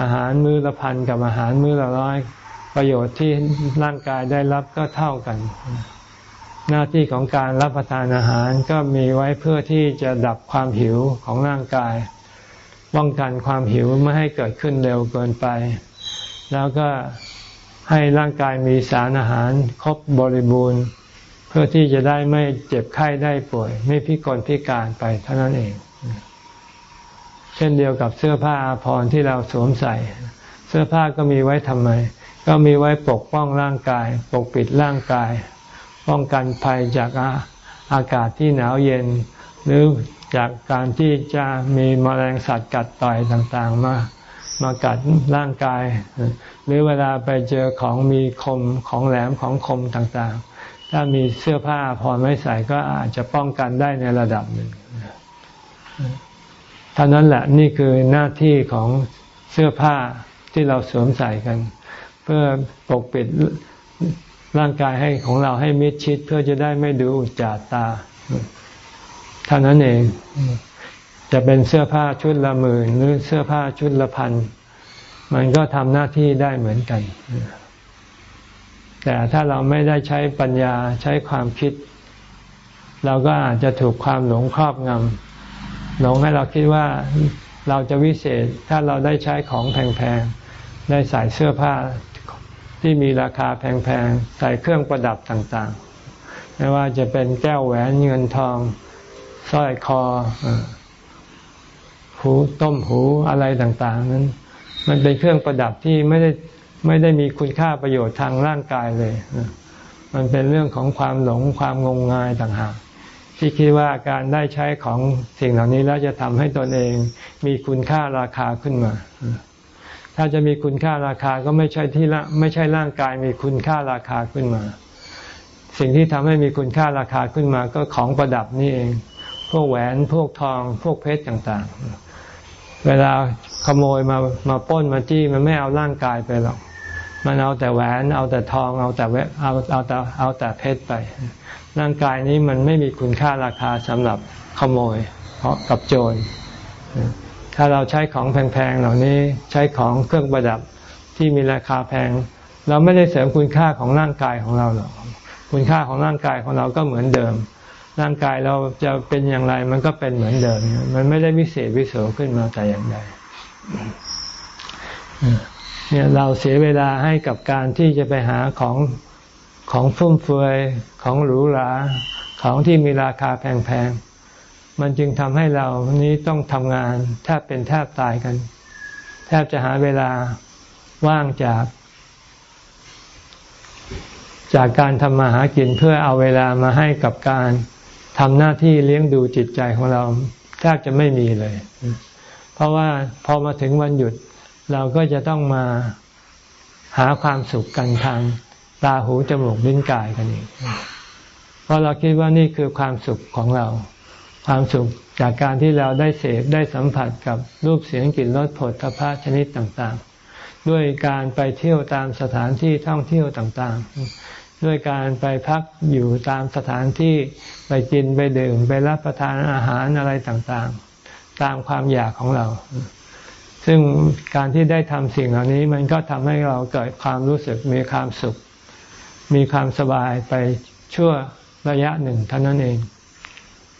อาหารมื้อละพันกับอาหารมื้อละร้อยประโยชน์ที่ร่างกายได้รับก็เท่ากัน หน้าที่ของการรับประทานอาหารก็มีไว้เพื่อที่จะดับความหิวของร่างกาย ป้องกันความหิวไม่ให้เกิดขึ้นเร็วเกินไป แล้วก็ให้ร่างกายมีสารอาหารครบบริบูรณ์ เพื่อที่จะได้ไม่เจ็บไข้ได้ป่วย ไม่พิกลพิการไปเท่านั้นเอง เช่นเดียวกับเสื้อผ้าอาภรณ์ที่เราสวมใส่ เสื้อผ้าก็มีไว้ทำไม ก็มีไว้ปกป้องร่างกาย ปกปิดร่างกาย ป้องกันภัยจากอาอากาศที่หนาวเย็น หรือจากการที่จะมีมแมลงสัตว์กัดต่อยต่างๆมามากัดร่างกาย หรือเวลาไปเจอของมีคมของแหลมของคมต่างๆ ถ้ามีเสื้อผ้าพอไม่ใส่ก็อาจจะป้องกันได้ในระดับหนึ่ง เท่านั้นแหละนี่คือหน้าที่ของเสื้อผ้าที่เราสวมใส่กัน เพื่อปกปิดร่างกายให้ของเราให้มิดชิดเพื่อจะได้ไม่ดูอุจจาตาเท่านั้นเอง จะเป็นเสื้อผ้าชุดละหมื่นหรือเสื้อผ้าชุดละพันมันก็ทำหน้าที่ได้เหมือนกัน แต่ถ้าเราไม่ได้ใช้ปัญญาใช้ความคิด เราก็อาจจะถูกความหลงครอบงำ หลงให้เราคิดว่าเราจะวิเศษถ้าเราได้ใช้ของแพงๆ ได้ใส่เสื้อผ้าที่มีราคาแพงๆ ใส่เครื่องประดับต่างๆ ไม่ว่าจะเป็นแก้วแหวนเงินทองสร้อยคอหูต้มหูอะไรต่างๆ นั้น มันเป็นเครื่องประดับที่ไม่ได้ไม่ได้มีคุณค่าประโยชน์ทางร่างกายเลย มันเป็นเรื่องของความหลงความงมงายต่างหาก ที่คิดว่าการได้ใช้ของสิ่งเหล่านี้แล้วจะทำให้ตนเองมีคุณค่าราคาขึ้นมา ถ้าจะมีคุณค่าราคาก็ไม่ใช่ที่ละไม่ใช่ร่างกายมีคุณค่าราคาขึ้นมา สิ่งที่ทำให้มีคุณค่าราคาขึ้นมาก็ของประดับนี่เอง พวกแหวนพวกทอง พวกเพชรต่างๆ เวลาขโมยมามาป้นมาจี้มันไม่เอาร่างกายไปหรอกมันเอาแต่แหวน เอาแต่ทอง เอาแต่เอาเอาแต่เอาแต่เพชรไป ร่างกายนี้มันไม่มีคุณค่าราคาสำหรับขโมยเพราะกับโจร ถ้าเราใช้ของแพงๆเหล่านี้ใช้ของเครื่องประดับที่มีราคาแพง เราไม่ได้เสริมคุณค่าของร่างกายของเราหรอกคุณค่าของร่างกายของเราก็เหมือนเดิม ร่างกายเราจะเป็นอย่างไรมันก็เป็นเหมือนเดิม มันไม่ได้วิเศษวิโสขึ้นมาแต่อย่างใดเนี่ยเราเสียเวลาให้กับการที่จะไปหาของ ของฟุ่มเฟือยของหรูหราของที่มีราคาแพงๆ มันจึงทำให้เรานี้ต้องทำงานแทบเป็นแทบตายกัน แทบจะหาเวลาว่างจาก จากการทำมาหากินเพื่อเอาเวลามาให้กับการทำหน้าที่เลี้ยงดูจิตใจของเราแทบจะไม่มีเลย เพราะว่าพอมาถึงวันหยุดเราก็จะต้องมาหาความสุขกันทาง ตาหูจมูกลิ้นกายกันเองเพราะเราคิดว่านี่คือความสุขของเรา ความสุขจากการที่เราได้เสพได้สัมผัสกับรูปเสียงกลิ่นรสผลทพะชนิดต่างๆ ด้วยการไปเที่ยวตามสถานที่ท่องเที่ยวต่างๆ ด้วยการไปพักอยู่ตามสถานที่ไปกินไปดื่มไปรับประทานอาหารอะไรต่างๆ ตามความอยากของเรา ซึ่งการที่ได้ทำสิ่งเหล่านี้มันก็ทำให้เราเกิดความรู้สึกมีความสุข มีความสบายไปชั่วระยะหนึ่งเท่านั้นเอง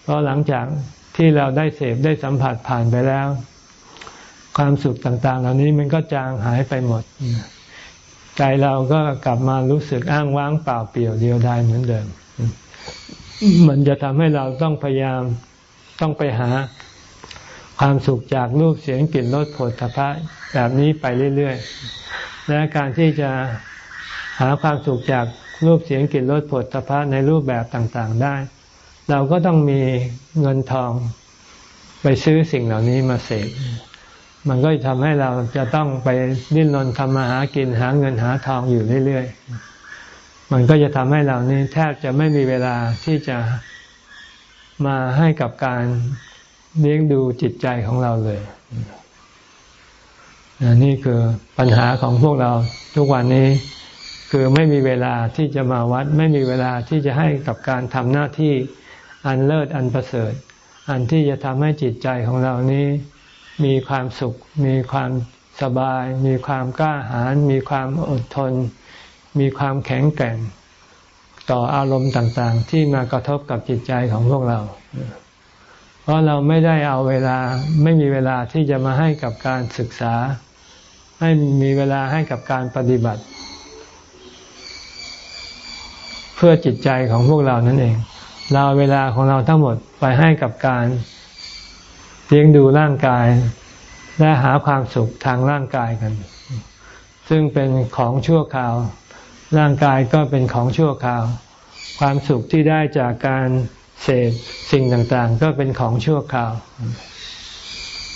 เพราะหลังจากที่เราได้เสพได้สัมผัสผ่านไปแล้ว ความสุขต่างๆ เหล่านี้มันก็จางหายไปหมด ใจเราก็กลับมารู้สึกอ้างว้างเปล่าเปลี่ยวเดียวดายเหมือนเดิม มันจะทำให้เราต้องพยายามต้องไปหาความสุขจากรูปเสียงกลิ่นรสผลทพะแบบนี้ไปเรื่อยๆ และการที่จะ หาความสุขจากรูปเสียงกลิ่นรสผลตภะในรูปแบบต่างๆได้ เราก็ต้องมีเงินทองไปซื้อสิ่งเหล่านี้มาเสกมันก็จะทำให้เราจะต้องไปดิ้นรนทำมาหากินหาเงินหาทองอยู่เรื่อยๆ มันก็จะทำให้เรานี้แทบจะไม่มีเวลาที่จะมาให้กับการเลี้ยงดูจิตใจของเราเลย นี่คือปัญหาของพวกเราทุกวันนี้ คือไม่มีเวลาที่จะมาวัด ไม่มีเวลาที่จะให้กับการทำหน้าที่อันเลิศอันประเสริฐ อันที่จะทำให้จิตใจของเรานี้มีความสุข มีความสบาย มีความกล้าหาญมีความอดทน มีความแข็งแกร่ง ต่ออารมณ์ต่างๆ ที่มากระทบกับจิตใจของพวกเรา เพราะเราไม่ได้เอาเวลาไม่มีเวลาที่จะมาให้กับการศึกษา ให้มีเวลาให้กับการปฏิบัติ เพื่อจิตใจของพวกเรานั่นเอง เราเวลาของเราทั้งหมดไปให้กับการเลี้ยงดูร่างกาย และหาความสุขทางร่างกายกัน ซึ่งเป็นของชั่วคราว ร่างกายก็เป็นของชั่วคราว ความสุขที่ได้จากการเสพสิ่งต่างๆ ก็เป็นของชั่วคราว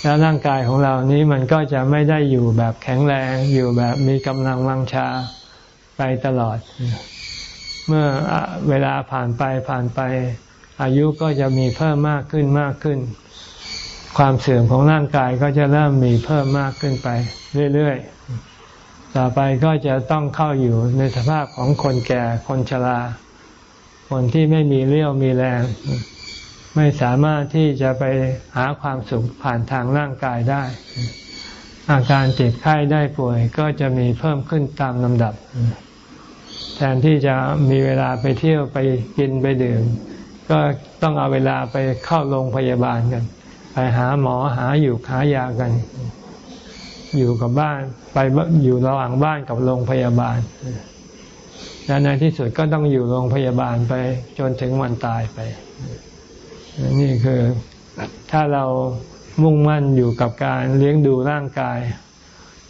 แล้วร่างกายของเรานี้มันก็จะไม่ได้อยู่แบบแข็งแรง อยู่แบบมีกำลังวังชาไปตลอด มื่อเวลาผ่านไปผ่านไป อายุก็จะมีเพิ่มมากขึ้นมากขึ้น ความเสื่อมของร่างกายก็จะเริ่มมีเพิ่มมากขึ้นไป เรื่อยๆ ต่อไปก็จะต้องเข้าอยู่ในสภาพของคนแก่คนชรา คนที่ไม่มีเรี่ยวมีแรง ไม่สามารถที่จะไปหาความสุขผ่านทางร่างกายได้ อาการเจ็บไข้ได้ป่วยก็จะมีเพิ่มขึ้นตามลำดับ แทนที่จะมีเวลาไปเที่ยวไปกินไปดื่ม ก็ต้องเอาเวลาไปเข้าโรงพยาบาลกัน ไปหาหมอหาอยู่หายากัน อยู่กับบ้านไปอยู่ระหว่างบ้านกับโรงพยาบาลและในที่สุดก็ต้องอยู่โรงพยาบาลไปจนถึงวันตายไป นี่คือถ้าเรามุ่งมั่นอยู่กับการเลี้ยงดูร่างกาย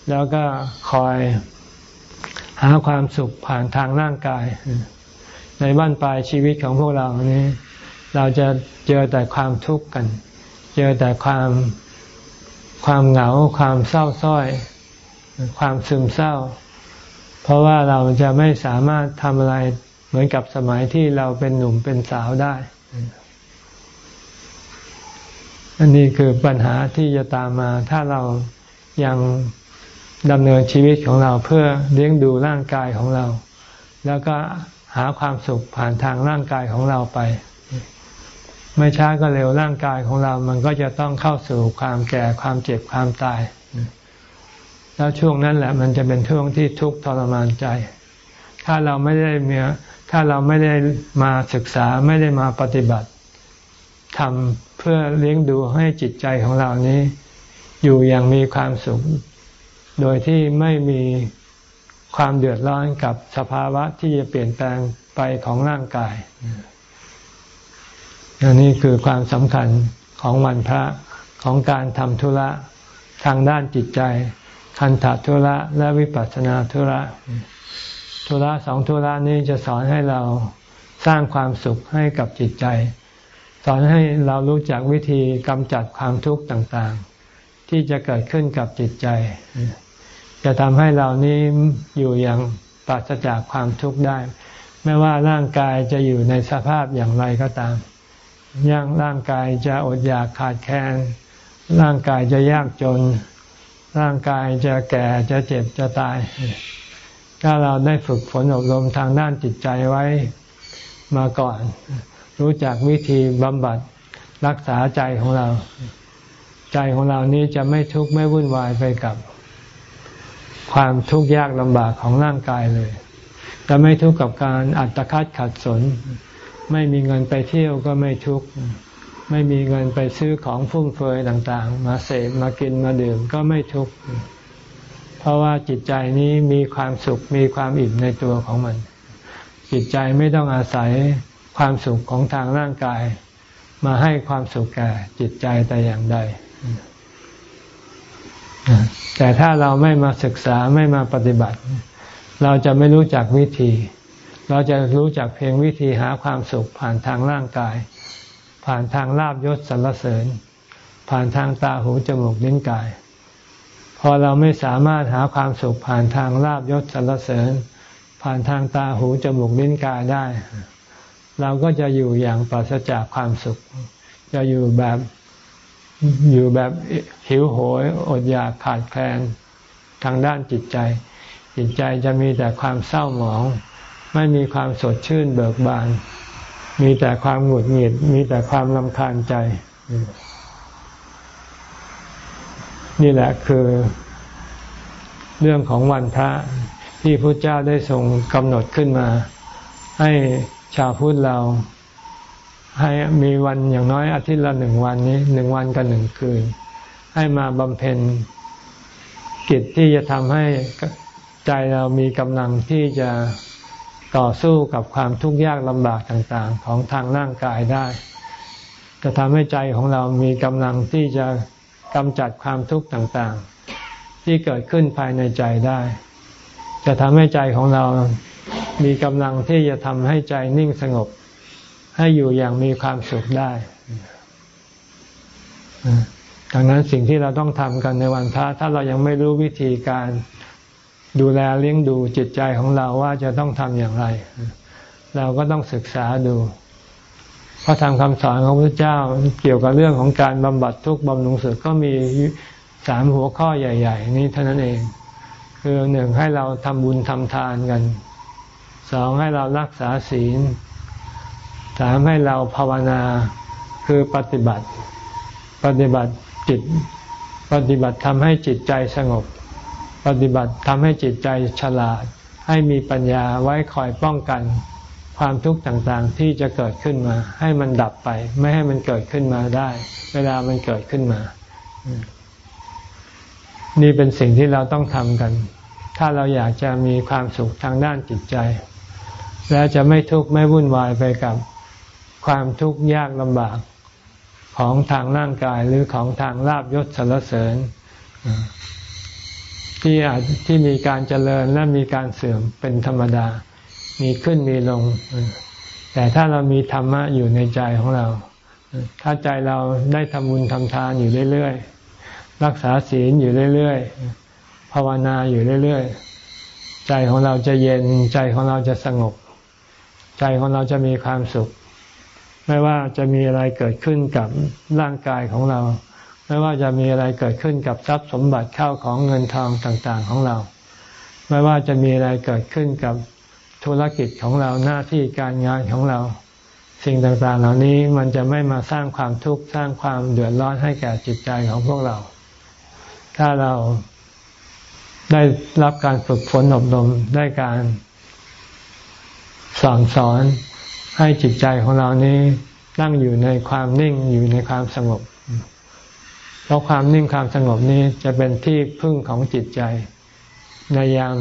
แล้วก็คอย หาความสุขผ่านทางร่างกาย ในบ้านปลายชีวิตของพวกเรานี้ เราจะเจอแต่ความทุกข์กัน เจอแต่ความความเหงา ความเศร้าส้อย ความซึมเศร้า เพราะว่าเราจะไม่สามารถทำอะไรเหมือนกับสมัยที่เราเป็นหนุ่มเป็นสาวได้ อันนี้คือปัญหาที่จะตามมา ถ้าเรายัง ดำเนินชีวิตของเราเพื่อเลี้ยงดูร่างกายของเรา แล้วก็หาความสุขผ่านทางร่างกายของเราไป ไม่ช้าก็เร็วร่างกายของเรา มันก็จะต้องเข้าสู่ความแก่ความเจ็บความตาย แล้วช่วงนั้นแหละมันจะเป็นช่วงที่ทุกข์ทรมานใจ ถ้าเราไม่ได้มีถ้าเราไม่ได้มาศึกษาไม่ได้มาปฏิบัติทำเพื่อเลี้ยงดูให้จิตใจของเรานี้ อยู่อย่างมีความสุข โดยที่ไม่มีความเดือดร้อนกับสภาวะที่จะเปลี่ยนแปลงไปของร่างกายอันนี้คือความสำคัญของวันพระของการทำธุระทางด้านจิตใจ คันธธุระและวิปัสสนาธุระ ธุระสองธุระนี้จะสอนให้เราสร้างความสุขให้กับจิตใจ สอนให้เรารู้จักวิธีกำจัดความทุกข์ต่างๆ ที่จะเกิดขึ้นกับจิตใจ จะทำให้เรานี้อยู่อย่างปราศจากความทุกข์ได้ ไม่ว่าร่างกายจะอยู่ในสภาพอย่างไรก็ตามย่างร่างกายจะอดอยากขาดแคลนร่างกายจะยากจน ร่างกายจะแก่จะเจ็บจะตาย ถ้าเราได้ฝึกฝนอบรมทางด้านจิตใจไว้มาก่อน รู้จักวิธีบำบัดรักษาใจของเรา ใจของเรานี้จะไม่ทุกข์ไม่วุ่นวายไปกับ ความทุกข์ยากลำบากของร่างกายเลยแต่ไม่ทุกข์กับการอัตคัดขัดสน ไม่มีเงินไปเที่ยวก็ไม่ทุกข์ไม่มีเงินไปซื้อของฟุ่มเฟือยต่าง ๆ มาเสพมากินมาดื่มก็ไม่ทุกข์เพราะว่าจิตใจนี้มีความสุขมีความอิ่มในตัวของมัน จิตใจไม่ต้องอาศัยความสุขของทางร่างกาย มาให้ความสุขแก่จิตใจแต่อย่างใด แต่ถ้าเราไม่มาศึกษาไม่มาปฏิบัติ เราจะไม่รู้จักวิธี เราจะรู้จักเพียงวิธีหาความสุขผ่านทางร่างกาย ผ่านทางลาบยศสรรเสริญ ผ่านทางตาหูจมูกลิ้นกาย พอเราไม่สามารถหาความสุขผ่านทางลาบยศสรรเสริญ ผ่านทางตาหูจมูกลิ้นกายได้ เราก็จะอยู่อย่างปราศจากความสุข จะอยู่แบบ อยู่แบบหิวโหยอดอยากขาดแคลนทางด้านจิตใจ จิตใจจะมีแต่ความเศร้าหมอง ไม่มีความสดชื่นเบิกบาน มีแต่ความหงุดหงิด มีแต่ความลำคาญใจ นี่แหละคือเรื่องของวันพระที่พระเจ้าได้ทรงกำหนดขึ้นมา ให้ชาวพุทธเรา ให้มีวันอย่างน้อยอาทิตย์ละหนึ่งวันนี้หนึ่งวันกับหนึ่งคืน ให้มาบำเพ็ญกิจที่จะทำให้ใจเรามีกำลังที่จะต่อสู้กับความทุกข์ยากลำบากต่างๆ ของทางร่างกายได้ จะทำให้ใจของเรามีกำลังที่จะกำจัดความทุกข์ต่างๆ ที่เกิดขึ้นภายในใจได้ จะทำให้ใจของเรามีกำลังที่จะทำให้ใจนิ่งสงบ ให้อยู่อย่างมีความสุขได้ดังนั้นสิ่งที่เราต้องทำกันในวันพระถ้าเรายังไม่รู้วิธีการดูแลเลี้ยงดูจิตใจของเราว่าจะต้องทำอย่างไร เราก็ต้องศึกษาดูพระธรรมคำสอนของพระเจ้าเกี่ยวกับเรื่องของการบำบัดทุกข์บำรุงสุขก็มีสามหัวข้อใหญ่ ๆ นี้เท่านั้นเอง คือหนึ่งให้เราทำบุญทำทานกันสองให้เรารักษาศีล สามให้เราภาวนาคือปฏิบัติ ปฏิบัติจิต ปฏิบัติทำให้จิตใจสงบ ปฏิบัติทำให้จิตใจฉลาด ให้มีปัญญาไว้คอยป้องกัน ความทุกข์ต่างๆที่จะเกิดขึ้นมา ให้มันดับไป ไม่ให้มันเกิดขึ้นมาได้ เวลามันเกิดขึ้นมา นี่เป็นสิ่งที่เราต้องทำกัน ถ้าเราอยากจะมีความสุขทางด้านจิตใจ และจะไม่ทุกข์ไม่วุ่นวายไปกับ ความทุกข์ยากลำบากของทางร่างกายหรือของทางลาบยศสรรเสริญ ที่อาจที่มีการเจริญและมีการเสื่อมเป็นธรรมดา มีขึ้นมีลง แต่ถ้าเรามีธรรมะอยู่ในใจของเรา ถ้าใจเราได้ทำบุญทำทานอยู่เรื่อยๆ รักษาศีลอยู่เรื่อยๆ ภาวนาอยู่เรื่อยๆ ใจของเราจะเย็นใจของเราจะสงบ ใจของเราจะมีความสุข ไม่ว่าจะมีอะไรเกิดขึ้นกับร่างกายของเรา ไม่ว่าจะมีอะไรเกิดขึ้นกับทรัพย์สมบัติเข้าของเงินทองต่างๆของเรา ไม่ว่าจะมีอะไรเกิดขึ้นกับธุรกิจของเราหน้าที่การงานของเรา สิ่งต่างๆ เหล่านี้มันจะไม่มาสร้างความทุกข์สร้างความเดือดร้อนให้แก่จิตใจของพวกเรา ถ้าเราได้รับการฝึกฝนอบรมได้การสอนสอน ให้จิตใจของเรานี้ตั้งอยู่ในความนิ่งอยู่ในความสงบ เพราะความนิ่งความสงบนี้จะเป็นที่พึ่งของจิตใจ ในยาม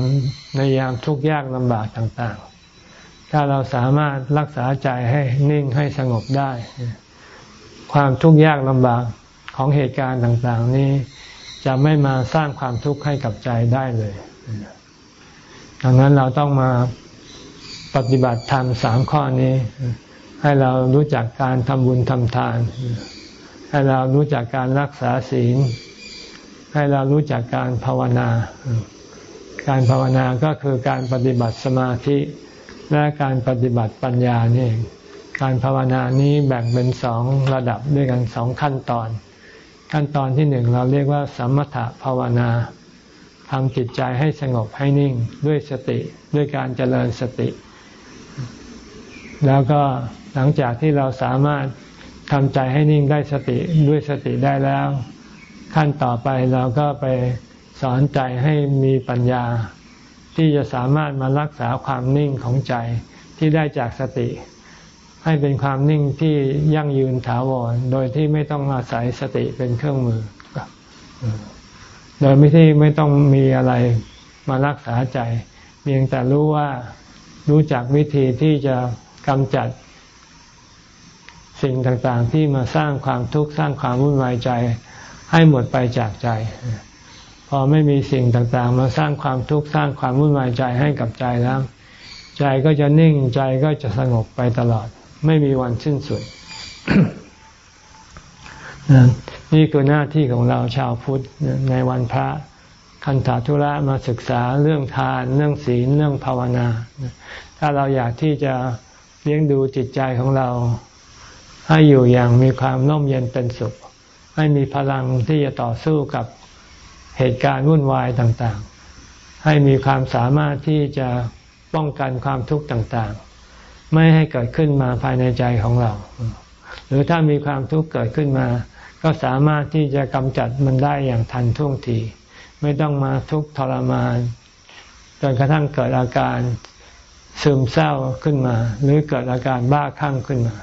ในยามทุกข์ยากลำบากต่างๆ ถ้าเราสามารถรักษาใจให้นิ่งให้สงบได้ ความทุกข์ยากลำบากของเหตุการณ์ต่างๆ นี้จะไม่มาสร้างความทุกข์ให้กับใจได้เลยดังนั้นเราต้องมา ปฏิบัติธรรมสามข้อนี้ ให้เรารู้จักการทำบุญทำทาน ให้เรารู้จักการรักษาศีล ให้เรารู้จักการภาวนา การภาวนาก็คือการปฏิบัติสมาธิ และการปฏิบัติปัญญานี่การภาวนานี้แบ่งเป็นสองระดับด้วยกันสองขั้นตอน ขั้นตอนที่หนึ่งเราเรียกว่าสมถภาวนาทำจิตใจให้สงบให้นิ่งด้วยสติด้วยการเจริญสติ แล้วก็หลังจากที่เราสามารถทำใจให้นิ่งได้สติด้วยสติได้แล้ว ขั้นต่อไปเราก็ไปสอนใจให้มีปัญญา ที่จะสามารถมารักษาความนิ่งของใจที่ได้จากสติ ให้เป็นความนิ่งที่ยั่งยืนถาวรโดยที่ไม่ต้องอาศัยสติเป็นเครื่องมือ โดยไม่ที่ไม่ต้องมีอะไรมารักษาใจเพียงแต่รู้ว่ารู้จักวิธีที่จะ กำจัดสิ่งต่างๆ ที่มาสร้างความทุกข์สร้างความวุ่นวายใจให้หมดไปจากใจ พอไม่มีสิ่งต่างๆ มาสร้างความทุกข์สร้างความวุ่นวายใจให้กับใจแล้ว ใจก็จะนิ่งใจก็จะสงบไปตลอด ไม่มีวันสิ้นสุด นี่คือหน้าที่ของเราชาวพุทธในวันพระคันถาธุระมาศึกษาเรื่องทาน เรื่องศีลเรื่องภาวนา ถ้าเราอยากที่จะ เลี้ยงดูจิตใจของเรา ให้อยู่อย่างมีความร่มเย็นเป็นสุข ให้มีพลังที่จะต่อสู้กับเหตุการณ์วุ่นวายต่างๆ ให้มีความสามารถที่จะป้องกันความทุกข์ต่างๆ ไม่ให้เกิดขึ้นมาภายในใจของเรา หรือถ้ามีความทุกข์เกิดขึ้นมา ก็สามารถที่จะกำจัดมันได้อย่างทันท่วงที ไม่ต้องมาทุกข์ทรมานจนกระทั่งเกิดอาการ ซึมเศร้าขึ้นมา หรือเกิดอาการบ้าคลั่งขึ้นมา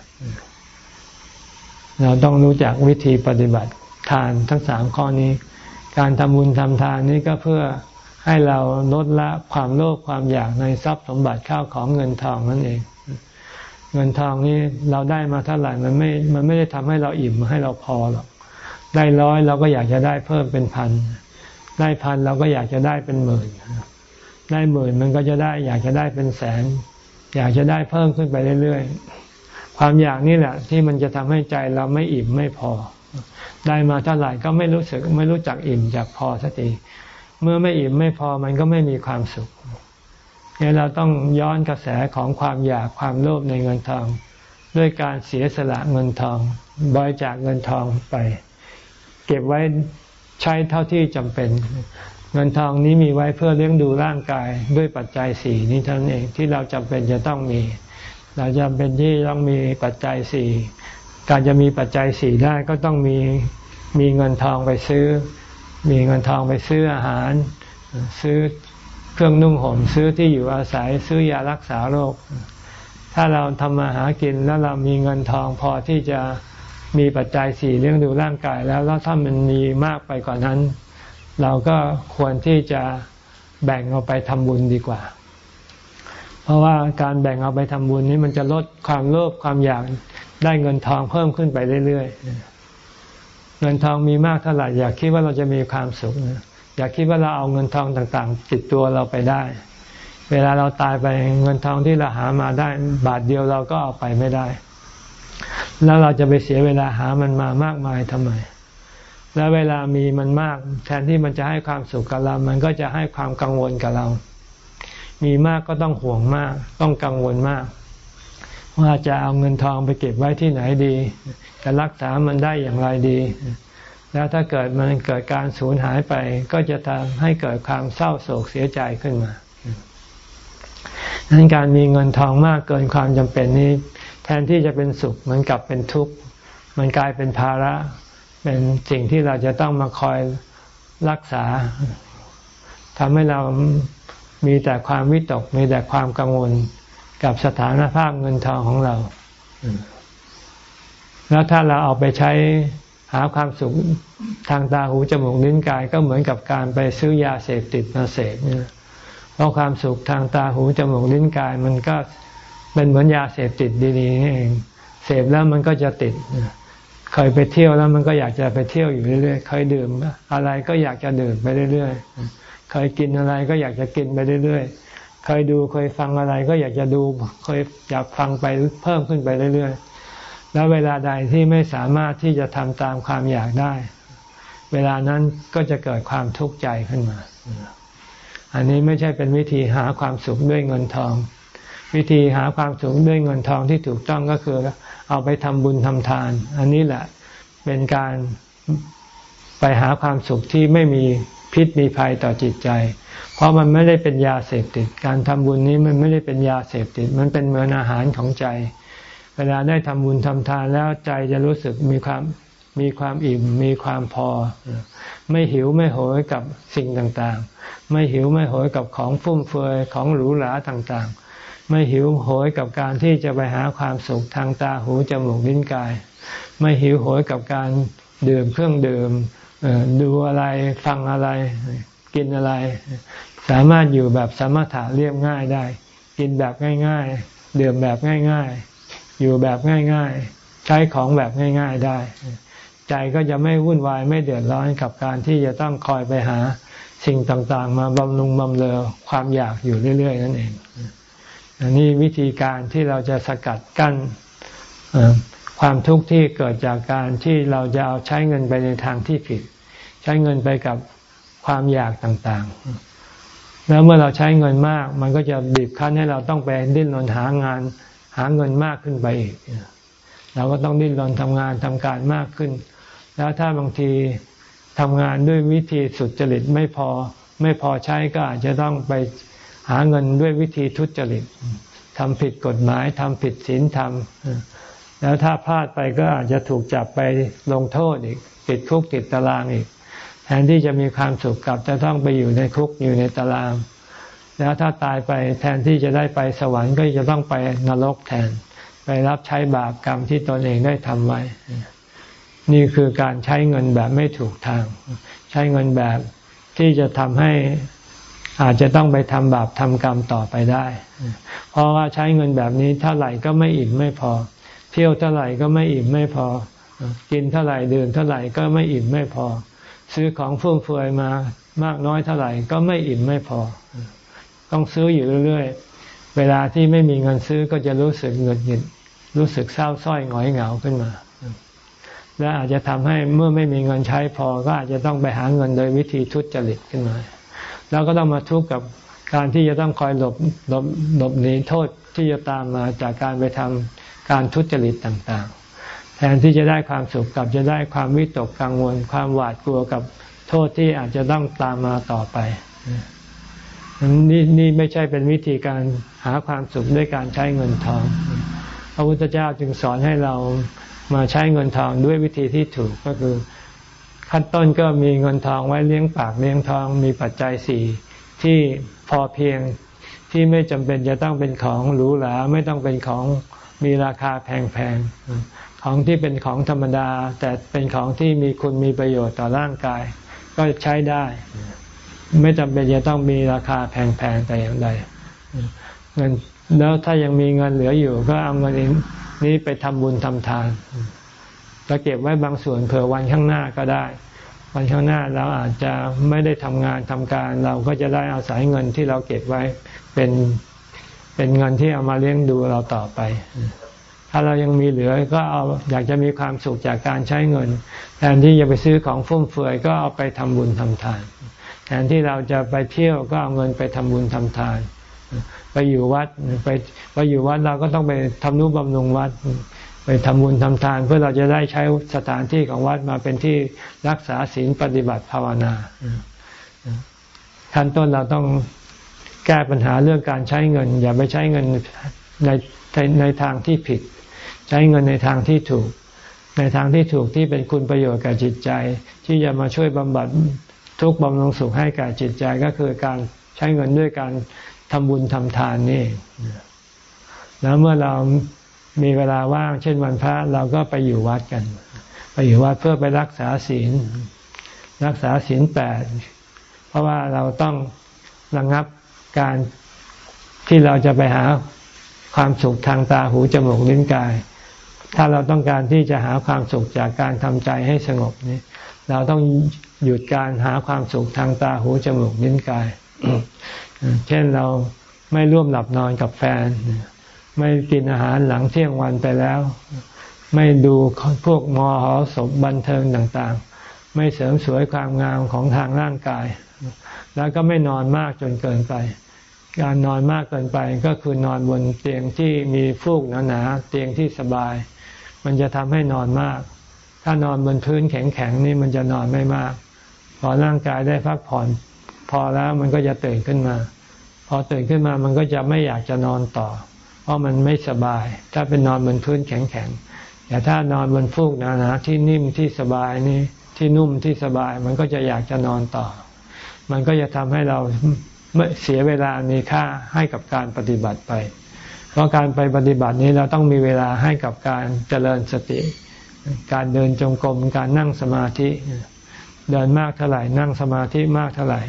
เราต้องรู้จักวิธีปฏิบัติทานทั้งสามข้อนี้ การทำบุญทำทานนี้ก็เพื่อให้เราลดละความโลภความอยากในทรัพย์สมบัติข้าวของเงินทองนั่นเอง เงินทองนี้เราได้มาเท่าไหร่มันไม่มันไม่ได้ทำให้เราอิ่มให้เราพอหรอกได้ร้อยเราก็อยากจะได้เพิ่มเป็นพันได้พันเราก็อยากจะได้เป็นหมื่น ได้หมื่นมันก็จะได้ อยากจะได้เป็นแสน อยากจะได้เพิ่มขึ้นไปเรื่อยๆ ความอยากนี่แหละ ที่มันจะทำให้ใจเราไม่อิ่มไม่พอ ได้มาเท่าไหร่ก็ไม่รู้สึกไม่รู้จักอิ่มจากพอสักทีเมื่อไม่อิ่มไม่พอมันก็ไม่มีความสุขเนี่ยเราต้องย้อนกระแสของความอยากความโลภในเงินทอง ด้วยการเสียสละเงินทองบริจาคเงินทองไป เก็บไว้ใช้เท่าที่จำเป็น เงินทองนี้มีไว้เพื่อเลี้ยงดูร่างกายด้วยปัจจัยสี่นี้เท่านั้นเองที่เราจำเป็นจะต้องมี เราจำเป็นที่ต้องมีปัจจัยสี่การจะมีปัจจัยสี่ได้ก็ต้องมีมีเงินทองไปซื้อ มีเงินทองไปซื้ออาหาร ซื้อเครื่องนุ่งห่มซื้อที่อยู่อาศัยซื้อยารักษาโรค ถ้าเราทำมาหากินแล้วเรามีเงินทองพอที่จะมีปัจจัยสี่เลี้ยงดูร่างกายแล้วแล้วถ้ามันมีมากไปกว่านั้น เราก็ควรที่จะแบ่งเอาไปทำบุญดีกว่า เพราะว่าการแบ่งเอาไปทำบุญนี้มันจะลดความโลภความอยากได้เงินทองเพิ่มขึ้นไปเรื่อยๆ เงินทองมีมากเท่าไหร่อยากคิดว่าเราจะมีความสุขนะอยากคิดว่าเราเอาเงินทองต่างๆ ติดตัวเราไปได้ เวลาเราตายไปเงินทองที่เราหามาได้ บาทเดียวเราก็เอาไปไม่ได้ แล้วเราจะไปเสียเวลาหามันมามากมายทำไม แล้วเวลามีมันมาก แทนที่มันจะให้ความสุขกับเรา มันก็จะให้ความกังวลกับเรา มีมากก็ต้องห่วงมาก ต้องกังวลมาก ว่าจะเอาเงินทองไปเก็บไว้ที่ไหนดี จะรักษามันได้อย่างไรดี แล้วถ้าเกิดมันเกิดการสูญหายไป ก็จะทำให้เกิดความเศร้าโศกเสียใจขึ้นมาดังนั้นการมีเงินทองมากเกินความจำเป็นนี้ แทนที่จะเป็นสุขมันกลับเป็นทุกข์ มันกลายเป็นภาระ เป็นสิ่งที่เราจะต้องมาคอยรักษาทำให้เรามีแต่ความวิตก มีแต่ความกังวลกับสถานภาพเงินทองของเรา แล้วถ้าเราเอาไปใช้หาความสุขทางตาหูจมูกลิ้นกายก็เหมือนกับการไปซื้อยาเสพติดมาเสพเพราะความสุขทางตาหูจมูกลิ้นกาย มันก็เป็นเหมือนยาเสพติดดีๆนี่เองเสพแล้วมันก็จะติด เคยไปเที่ยวแล้วมันก็อยากจะไปเที่ยวอยู่เรื่อยๆ เคยดื่มอะไรก็อยากจะดื่มไปเรื่อยๆ เคยกินอะไรก็อยากจะกินไปเรื่อยๆ เคยดูเคยฟังอะไรก็อยากจะดู เคยอยากฟังไปเพิ่มขึ้นไปเรื่อยๆ แล้วเวลาใดที่ไม่สามารถที่จะทำตามความอยากได้ เวลานั้นก็จะเกิดความทุกข์ใจขึ้นมา อันนี้ไม่ใช่เป็นวิธีหาความสุขด้วยเงินทอง วิธีหาความสุขด้วยเงินทองที่ถูกต้องก็คือ เอาไปทำบุญทำทาน อันนี้แหละเป็นการไปหาความสุขที่ไม่มีพิษมีภัยต่อจิตใจ เพราะมันไม่ได้เป็นยาเสพติด การทำบุญนี้มันไม่ได้เป็นยาเสพติด มันเป็นเหมือนอาหารของใจ เวลาได้ทำบุญทำทานแล้วใจจะรู้สึกมีความมีความอิ่มมีความพอ ไม่หิวไม่โหยกับสิ่งต่างๆ ไม่หิวไม่โหยกับของฟุ่มเฟือยของหรูหราต่างๆ ไม่หิวโหยกับการที่จะไปหาความสุขทางตาหูจมูกลิ้นกาย ไม่หิวโหยกับการดื่มเครื่องดื่มดูอะไรฟังอะไร กินอะไร สามารถอยู่แบบสมถะเรียบง่ายได้ กินแบบง่าย ๆ ดื่มแบบง่าย ๆ อยู่แบบง่าย ๆ ใช้ของแบบง่าย ๆได้ ใจก็จะไม่วุ่นวายไม่เดือดร้อนกับการที่จะต้องคอยไปหาสิ่งต่างๆ มาบำรุงบำเรอความอยากอยู่เรื่อย ๆ นั่นเอง อันนี้วิธีการที่เราจะสกัดกั้นความทุกข์ที่เกิดจากการที่เราจะเอาใช้เงินไปในทางที่ผิด ใช้เงินไปกับความอยากต่างๆ แล้วเมื่อเราใช้เงินมาก มันก็จะบีบคั้นให้เราต้องไปดิ้นรนหางาน หาเงินมากขึ้นไปอีก เราก็ต้องดิ้นรนทำงานทำการมากขึ้น แล้วถ้าบางทีทำงานด้วยวิธีสุดจริตไม่พอไม่พอใช้ก็อาจจะต้องไป หาเงินด้วยวิธีทุจริตทำผิดกฎหมายทำผิดศีลธรรมแล้วถ้าพลาดไปก็อาจจะถูกจับไปลงโทษอีก ติดคุกติดตารางอีก แทนที่จะมีความสุขกับจะต้องไปอยู่ในคุกอยู่ในตาราง แล้วถ้าตายไปแทนที่จะได้ไปสวรรค์ก็จะต้องไปนรกแทน ไปรับใช้บาปกรรมที่ตนเองได้ทำไว้ นี่คือการใช้เงินแบบไม่ถูกทาง ใช้เงินแบบที่จะทำให้ อาจจะต้องไปทำบาปทำกรรมต่อไปได้ เพราะว่าใช้เงินแบบนี้เท่าไหร่ก็ไม่อิ่มไม่พอ เที่ยวเท่าไหร่ก็ไม่อิ่มไม่พอ กินเท่าไหร่ดื่มเท่าไหร่ก็ไม่อิ่มไม่พอ ซื้อของฟุ่มเฟือยมามากน้อยเท่าไหร่ก็ไม่อิ่มไม่พอ ต้องซื้ออยู่เรื่อยๆ เวลาที่ไม่มีเงินซื้อก็จะรู้สึกเงดหงิด รู้สึกเศร้าส้อยหงอยเหงาขึ้นมา และอาจจะทำให้เมื่อไม่มีเงินใช้พอ ก็อาจจะต้องไปหาเงินโดยวิธีทุจริตขึ้นมา แล้วก็ต้องมาทุกข์กับการที่จะต้องคอยหลบหลบหลบหนีโทษที่จะตามมาจากการไปทำการทุจริตต่างๆ แทนที่จะได้ความสุขกับจะได้ความวิตกกังวล ความหวาดกลัวกับโทษที่อาจจะต้องตามมาต่อไปนี่นี่ไม่ใช่เป็นวิธีการหาความสุขด้วยการใช้เงินทอง พระพุทธเจ้าจึงสอนให้เรามาใช้เงินทองด้วยวิธีที่ถูกก็คือ ขั้นต้นก็มีเงินทองไว้เลี้ยงปากเลี้ยงทอง มีปัจจัยสี่ที่พอเพียงที่ไม่จำเป็นจะต้องเป็นของหรูหราไม่ต้องเป็นของมีราคาแพงๆของที่เป็นของธรรมดา แต่เป็นของที่มีคุณมีประโยชน์ต่อร่างกาย ก็ใช้ได้ ไม่จำเป็นจะต้องมีราคาแพงๆแต่อย่างใดเงินแล้วถ้ายังมีเงินเหลืออยู่ ก็เอาเงินนี้ไปทำบุญทำทาน แล้วเก็บไว้บางส่วนเผื่อวันข้างหน้าก็ได้ วันข้างหน้าเราอาจจะไม่ได้ทำงานทำการ เราก็จะได้อาศัยเงินที่เราเก็บไว้เป็นเป็นเงินที่เอามาเลี้ยงดูเราต่อไป ถ้าเรายังมีเหลือก็เอาอยากจะมีความสุขจากการใช้เงิน แทนที่จะไปซื้อของฟุ่มเฟือยก็เอาไปทำบุญทำทาน แทนที่เราจะไปเที่ยวก็เอาเงินไปทำบุญทำทาน ไปอยู่วัดไปไปอยู่วัดเราก็ต้องไปทำนุบำรุงวัด ไปทำบุญทำทานเพื่อเราจะได้ใช้สถานที่ของวัดมาเป็นที่รักษาศีลปฏิบัติภาวนาขั้นต้นเราต้องแก้ปัญหาเรื่องการใช้เงิน อย่าไปใช้เงินในในทางที่ผิด ใช้เงินในทางที่ถูก ในทางที่ถูกที่เป็นคุณประโยชน์กับจิตใจ ที่จะมาช่วยบำบัดทุกบำรุงสุขให้กับจิตใจก็คือการใช้เงินด้วยการทำบุญทำทานนี่แล้วเมื่อเรา มีเวลาว่าง เช่นวันพระเราก็ไปอยู่วัดกัน ไปอยู่วัดเพื่อไปรักษาศีล รักษาศีลแปดเพราะว่าเราต้องระงับการที่เราจะไปหาความสุขทางตาหูจมูกลิ้นกาย ถ้าเราต้องการที่จะหาความสุขจากการทำใจให้สงบนี้ เราต้องหยุดการหาความสุขทางตาหูจมูกลิ้นกาย เช่นเราไม่ร่วมหลับนอนกับแฟน ไม่กินอาหารหลังเที่ยงวันไปแล้ว ไม่ดูพวกมอหอศพบันเทิงต่างๆ ไม่เสริมสวยความงามของทางร่างกาย แล้วก็ไม่นอนมากจนเกินไป การนอนมากเกินไปก็คือนอนบนเตียงที่มีฟูกหนาๆเตียงที่สบาย มันจะทำให้นอนมาก ถ้านอนบนพื้นแข็งๆนี่มันจะนอนไม่มาก พอร่างกายได้พักผ่อนพอแล้วมันก็จะตื่นขึ้นมา พอตื่นขึ้นมามันก็จะไม่อยากจะนอนต่อ เพราะมันไม่สบาย ถ้าเป็นนอนบนพื้นแข็งๆแต่ถ้านอนบนฟูกหนาๆที่นิ่มที่สบายนี่ที่นุ่มที่สบาย มันก็จะอยากจะนอนต่อ มันก็จะทำให้เราเสียเวลามีค่าให้กับการปฏิบัติไป เพราะการไปปฏิบัตินี้เราต้องมีเวลาให้กับการเจริญสติ การเดินจงกรมการนั่งสมาธิ เดินมากเท่าไหร่นั่งสมาธิมากเท่าไหร่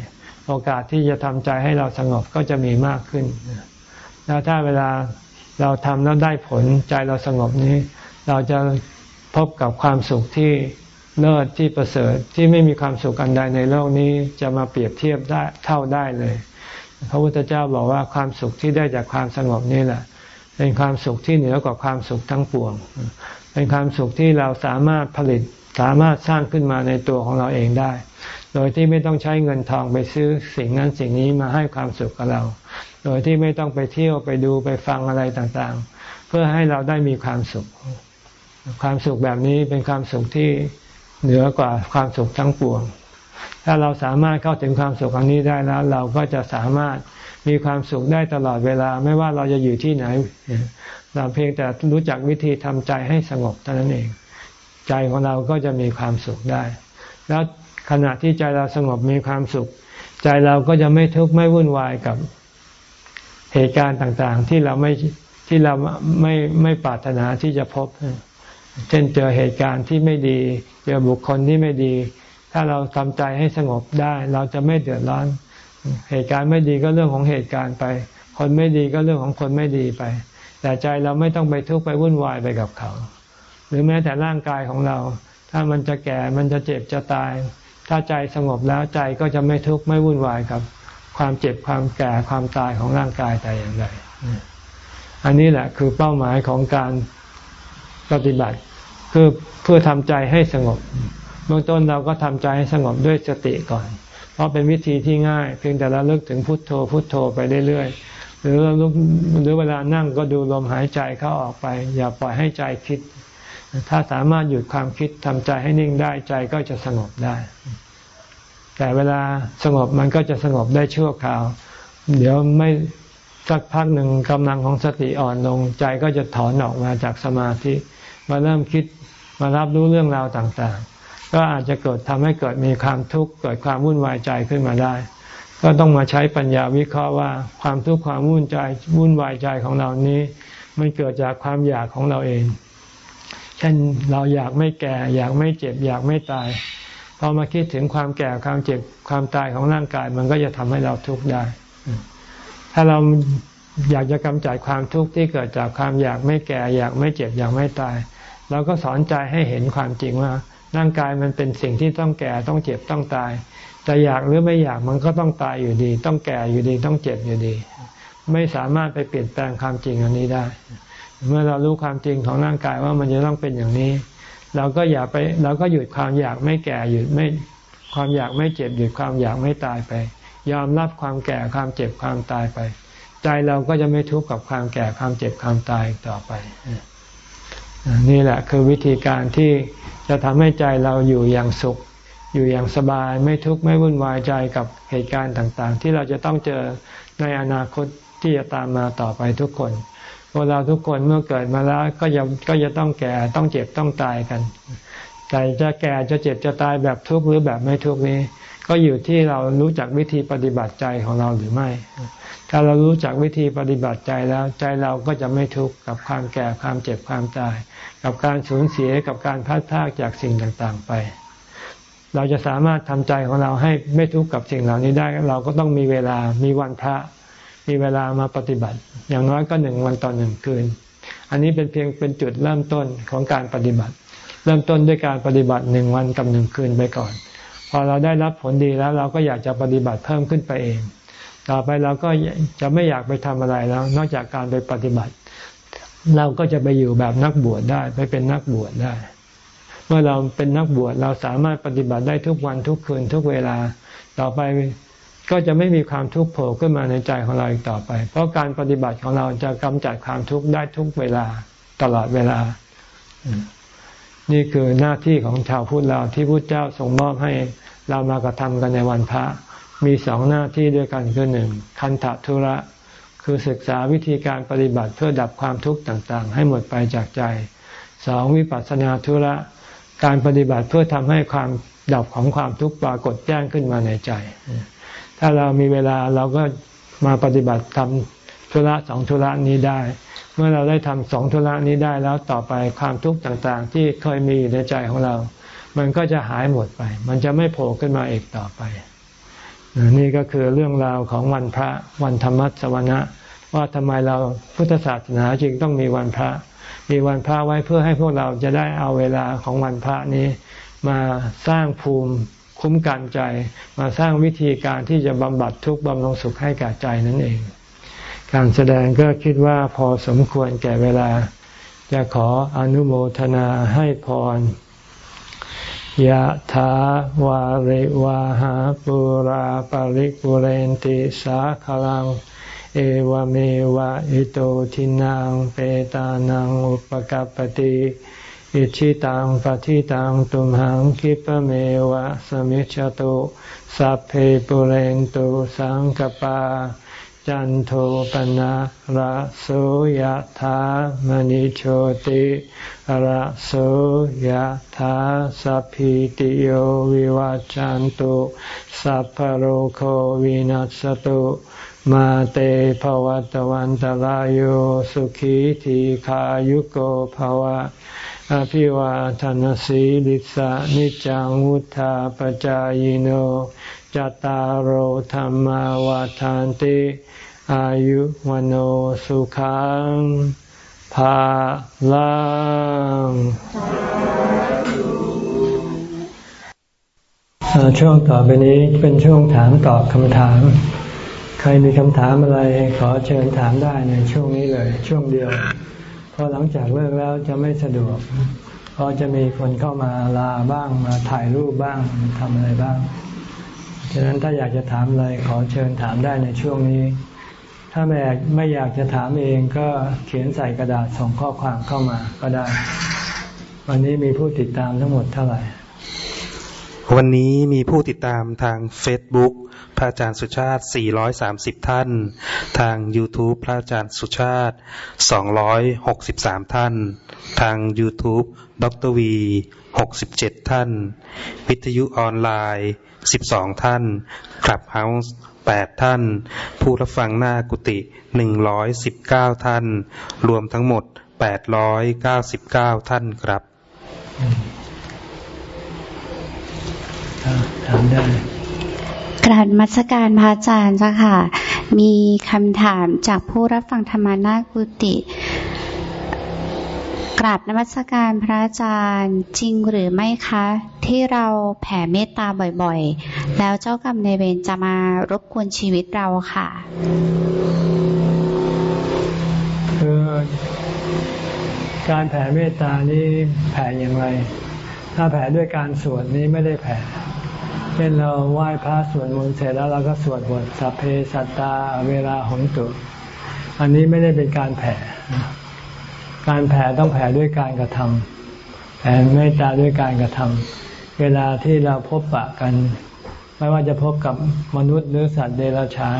โอกาสที่จะทำใจให้เราสงบก็จะมีมากขึ้น แล้วถ้าเวลา เราทำแล้วได้ผลใจเราสงบนี้ เราจะพบกับความสุขที่เลิศที่ประเสริฐที่ไม่มีความสุขอันใดในโลกนี้จะมาเปรียบเทียบได้เท่าได้เลย พระพุทธเจ้าบอกว่าความสุขที่ได้จากความสงบนี่แหละ เป็นความสุขที่เหนือกว่าความสุขทั้งปวง เป็นความสุขที่เราสามารถผลิตสามารถสร้างขึ้นมาในตัวของเราเองได้ โดยที่ไม่ต้องใช้เงินทองไปซื้อสิ่งนั้นสิ่งนี้มาให้ความสุขกับเรา โดยที่ไม่ต้องไปเที่ยวไปดูไปฟังอะไรต่างๆ เพื่อให้เราได้มีความสุข ความสุขแบบนี้เป็นความสุขที่เหนือกว่าความสุขทั้งปวง ถ้าเราสามารถเข้าถึงความสุขอันนี้ได้แล้ว เราก็จะสามารถมีความสุขได้ตลอดเวลา ไม่ว่าเราจะอยู่ที่ไหน เราเพียงแต่รู้จักวิธีทำใจให้สงบเท่านั้นเอง ใจของเราก็จะมีความสุขได้ แล้ว ขณะที่ใจเราสงบมีความสุข ใจเราก็จะไม่ทุกข์ไม่วุ่นวายกับเหตุการณ์ต่างๆ ที่เราไม่ที่เราไม่ไม่ปรารถนาที่จะพบ เช่นเจอเหตุการณ์ที่ไม่ดี เจอบุคคลที่ไม่ดี ถ้าเราทำใจให้สงบได้ เราจะไม่เดือดร้อน เหตุการณ์ไม่ดีก็เรื่องของเหตุการณ์ไป คนไม่ดีก็เรื่องของคนไม่ดีไป แต่ใจเราไม่ต้องไปทุกข์ไปวุ่นวายไปกับเขา หรือแม้แต่ร่างกายของเรา ถ้ามันจะแก่มันจะเจ็บจะตาย ถ้าใจสงบแล้วใจก็จะไม่ทุกข์ไม่วุ่นวายกับความเจ็บความแก่ความตายของร่างกายแต่อย่างใดอันนี้แหละคือเป้าหมายของการปฏิบัติคือเพื่อทำใจให้สงบเบื้องต้นเราก็ทำใจให้สงบด้วยสติก่อน เพราะเป็นวิธีที่ง่าย เพียงแต่เราเลิกถึงพุทโธ พุทโธไปเรื่อยๆหรือเราลุกหรือเวลานั่งก็ดูลมหายใจเข้าออกไป อย่าปล่อยให้ใจคิด ถ้าสามารถหยุดความคิดทำใจให้นิ่งได้ใจก็จะสงบได้ แต่เวลาสงบมันก็จะสงบได้ชั่วคราว เดี๋ยวไม่สักพักหนึ่งกำลังของสติอ่อนลง ใจก็จะถอนออกมาจากสมาธิ มาเริ่มคิดมารับรู้เรื่องราวต่างๆ ก็อาจจะเกิดทำให้เกิดมีความทุกข์เกิดความวุ่นวายใจขึ้นมาได้ ก็ต้องมาใช้ปัญญาวิเคราะห์ว่าความทุกข์ความวุ่นใจวุ่นวายใจของเรานี้ มันเกิดจากความอยากของเราเอง เช่นเราอยากไม่แก่ อยากไม่เจ็บ อยากไม่ตายพอมาคิดถึงความแก่ความเจ็บความตายของร่างกาย มันก็จะทำให้เราทุกข์ได้ ถ้าเราอยากจะกำจัดความทุกข์ที่เกิดจากความอยากไม่แก่ อยากไม่เจ็บอยากไม่ตายเราก็สอนใจให้เห็นความจริงว่า ร่างกายมันเป็นสิ่งที่ต้องแก่ต้องเจ็บต้องตายจะอยากหรือไม่อยากมันก็ต้องตายอยู่ดี ต้องแก่อยู่ดีต้องเจ็บอยู่ดี ไม่สามารถไปเปลี่ยนแปลงความจริงอันนี้ได้ เมื่อเรารู้ความจริงของร่างกายว่ามันจะต้องเป็นอย่างนี้ เราก็อย่าไปเราก็หยุดความอยากไม่แก่หยุดไม่ความอยากไม่เจ็บหยุดความอยากไม่ตายไป ยอมรับความแก่ความเจ็บความตายไป ใจเราก็จะไม่ทุกข์กับความแก่ความเจ็บความตายต่อไปนี่แหละคือวิธีการที่จะทำให้ใจเราอยู่อย่างสุข อยู่อย่างสบายไม่ทุกข์ไม่วุ่นวายใจกับเหตุการณ์ต่างๆ ที่เราจะต้องเจอในอนาคตที่จะตามมาต่อไปทุกคน พวกเราทุกคนเมื่อเกิดมาแล้วก็จะก็จะต้องแก่ต้องเจ็บต้องตายกันใจจะแก่จะเจ็บจะตายแบบทุกข์หรือแบบไม่ทุกข์นี้ ก็อยู่ที่เรารู้จักวิธีปฏิบัติใจของเราหรือไม่ ถ้าเรารู้จักวิธีปฏิบัติใจแล้วใจเราก็จะไม่ทุกข์กับความแก่ความเจ็บความตาย กับการสูญเสียกับการพัดพากจากสิ่งต่างๆไป เราจะสามารถทำใจของเราให้ไม่ทุกข์กับสิ่งเหล่านี้ได้ เราก็ต้องมีเวลามีวันพระ มีเวลามาปฏิบัติ อย่างน้อยก็หนึ่งวันต่อหนึ่งคืน อันนี้เป็นเพียงเป็นจุดเริ่มต้นของการปฏิบัติ เริ่มต้นด้วยการปฏิบัติหนึ่งวันกับหนึ่งคืนไปก่อน พอเราได้รับผลดีแล้วเราก็อยากจะปฏิบัติเพิ่มขึ้นไปเอง ต่อไปเราก็จะไม่อยากไปทำอะไรแล้ว นอกจากการไปปฏิบัติ เราก็จะไปอยู่แบบนักบวชได้ไปเป็นนักบวชได้เมื่อเราเป็นนักบวชเราสามารถปฏิบัติได้ทุกวันทุกคืนทุกเวลา ต่อไป ก็จะไม่มีความทุกข์โผล่ขึ้นมาในใจของเราอีกต่อไป เพราะการปฏิบัติของเราจะกำจัดความทุกข์ได้ทุกเวลาตลอดเวลา นี่คือหน้าที่ของชาวพุทธเราที่พุทธเจ้าทรงมอบให้เรามากระทำกันในวันพระ มีสองหน้าที่ด้วยกันคือหนึ่งคันธทุระ คือศึกษาวิธีการปฏิบัติเพื่อดับความทุกข์ต่างๆ ให้หมดไปจากใจสองวิปัสสนาธุระ การปฏิบัติเพื่อทำให้ความดับของความทุกข์ปรากฏแจ้งขึ้นมาในใจ ถ้าเรามีเวลาเราก็มาปฏิบัติทำธุระสองธุระนี้ได้ เมื่อเราได้ทำสองธุระนี้ได้แล้วต่อไปความทุกข์ต่างๆ ที่เคยมีในใจของเรา มันก็จะหายหมดไป มันจะไม่โผล่ขึ้นมาอีกต่อไป นี่ก็คือเรื่องราวของวันพระวันธรรมสวนะว่าทำไมเราพุทธศาสนาจึงต้องมีวันพระ มีวันพระไว้เพื่อให้พวกเราจะได้เอาเวลาของวันพระนี้ มาสร้างภูมิ คุ้มกันใจ มาสร้างวิธีการที่จะบำบัดทุกข์บำรุงสุขให้แก่ใจนั่นเอง การแสดงก็คิดว่าพอสมควรแก่เวลา จะขออนุโมทนาให้พรยะถาวาริวาหาปุราปาริปุเรนติสาขลัง เอวเมวะอิโตทินังเปตานังอุปกัปติ อิชิตังปฏิตังตุมหังคิปเมวะสมิจฉตุสัพเพปุเรนตุสังกปา จันโทปนะระโสยธามณิโชติระโสยธาสัพพิติโยวิวัจจันตุสัพพโรโควินัสตุมาเตภวัตวันตารโยสุขีทีขายุโกภวะ อภิวาทานสีลิสานิจังวุธาปจายโนจตารโหธรรมวาทานติอายุวันโอสุขังภาลังช่วงต่อไปนี้เป็นช่วงถามตอบคำถาม ใครมีคำถามอะไรขอเชิญถามได้ในช่วงนี้เลย ช่วงเดียว ราะหลังจากเลิกแล้วจะไม่สะดวก เพราะจะมีคนเข้ามาลาบ้างมาถ่ายรูปบ้างทำอะไรบ้าง ฉะนั้นถ้าอยากจะถามอะไรขอเชิญถามได้ในช่วงนี้ ถ้าไม่ไม่อยากจะถามเองก็เขียนใส่กระดาษส่งข้อความเข้ามาก็ได้ วันนี้มีผู้ติดตามทั้งหมดเท่าไหร่ วันนี้มีผู้ติดตามทาง Facebook พระอาจารย์สุชาติ 430 ท่าน ทาง YouTube พระอาจารย์สุชาติ 263 ท่าน ทาง YouTube ดรวี 67 ท่าน วิทยุออนไลน์ 12 ท่านคลับเฮาส์แปดท่าน ผู้รับฟังหน้ากุฏิหนึ่งร้อยสิบเก้าท่าน รวมทั้งหมดแปดร้อยเก้าสิบเก้าท่านครับถามได้ ราบมัสการพระอาจารย์จ้ะค่ะ มีคำถามจากผู้รับฟังธรรมานากุติกราบนมัสการพระอาจารย์จริงหรือไม่คะ ที่เราแผ่เมตตาบ่อยๆ แล้วเจ้ากรรมในเวรจะมารบกวนชีวิตเราค่ะคือการแผ่เมตตานี้แผ่อย่างไร ถ้าแผ่ด้วยการสวดนี้ไม่ได้แผ่ ช่นเราไหว้พระสวดมนต์เสร็จแล้วเราก็สวดบทสัพเพสัตตาเวลาหนตุอันนี้ไม่ได้เป็นการแผ่ การแผ่ต้องแผ่ด้วยการกระทำแผ่เมตตาด้วยการกระทำเวลาที่เราพบปะกัน ไม่ว่าจะพบกับมนุษย์หรือสัตว์เดรัจฉาน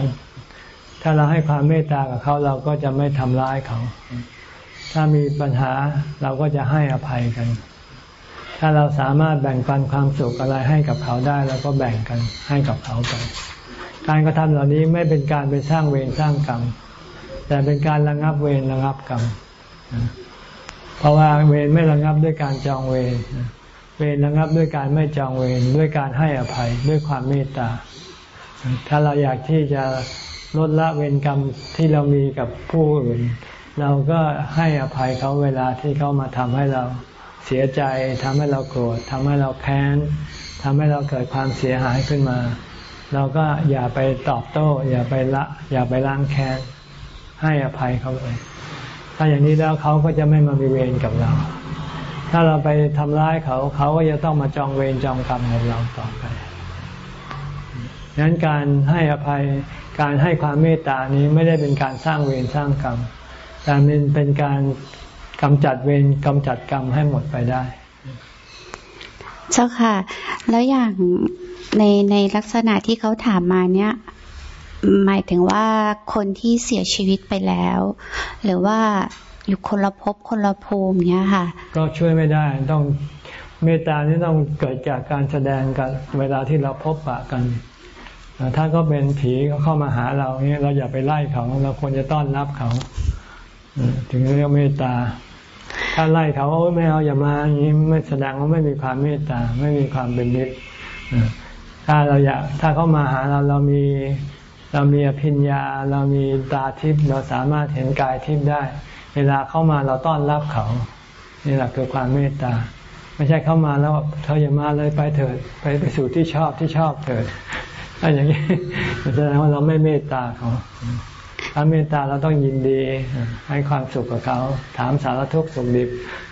ถ้าเราให้ความเมตตากับเขาเราก็จะไม่ทำร้ายเขา ถ้ามีปัญหาเราก็จะให้อภัยกัน ถ้าเราสามารถแบ่งปันความสุขอะไรให้กับเขาได้เราก็แบ่งกันให้กับเขาไป การกระทำเหล่านี้ไม่เป็นการไปสร้างเวรสร้างกรรม แต่เป็นการระงับเวรระงับกรรม เพราะว่าเวรไม่ระงับด้วยการจองเวร เวรระงับด้วยการไม่จองเวรด้วยการให้อภัยด้วยความเมตตา ถ้าเราอยากที่จะลดละเวรกรรมที่เรามีกับผู้อื่น เราก็ให้อภัยเขาเวลาที่เขามาทำให้เรา เสียใจทำให้เราโกรธทำให้เราแค้นทำให้เราเกิดความเสียหายขึ้นมา เราก็อย่าไปตอบโต้ อย่าไปละ อย่าไปล้างแค้นให้อภัยเขาเลย ถ้าอย่างนี้แล้วเขาก็จะไม่มามีเวรกับเรา ถ้าเราไปทำร้ายเขา เขาก็จะต้องมาจองเวรจองกรรมกับเราต่อไปดังนั้นการให้อภัยการให้ความเมตตานี้ไม่ได้เป็นการสร้างเวรสร้างกรรมแต่มันเป็นการ กำจัดเวรกำจัดกรรมให้หมดไปได้ เจ้าค่ะ แล้วอย่างในในลักษณะที่เขาถามมาเนี่ยหมายถึงว่าคนที่เสียชีวิตไปแล้ว หรือว่าอยู่คนละภพคนละภูมิเนี้ยค่ะ ก็ช่วยไม่ได้ต้องเมตตานี่ต้องเกิดจากการแสดงกันเวลาที่เราพบปะกัน ถ้าก็เป็นผีเขาเข้ามาหาเราเนี่ยเราอย่าไปไล่เขา เราควรจะต้อนรับเขา ถึงเรียกเมตตา ถ้าไล่เขาว่าไม่เอาอย่ามาอย่างนี้ไม่แสดงว่าไม่มีความเมตตา ไม่มีความเป็นมิตรถ้าเราอยากถ้าเขามาหาเราเรามีเรามีอภิญญา เรามีตาทิพย์เราสามารถเห็นกายทิพย์ได้ เวลาเข้ามาเราต้อนรับเขานี่แหละคือความเมตตา ไม่ใช่เข้ามาแล้วเธออย่ามาเลยไปเถิดไปไปสู่ที่ชอบที่ชอบเถิดถ้าอย่างนี้แสดงว่าเราไม่เมตตาเขา ถ้าเมตตาเราต้องยินดี ให้ความสุขกับเขา ถามสารทุกข์สุขดิบ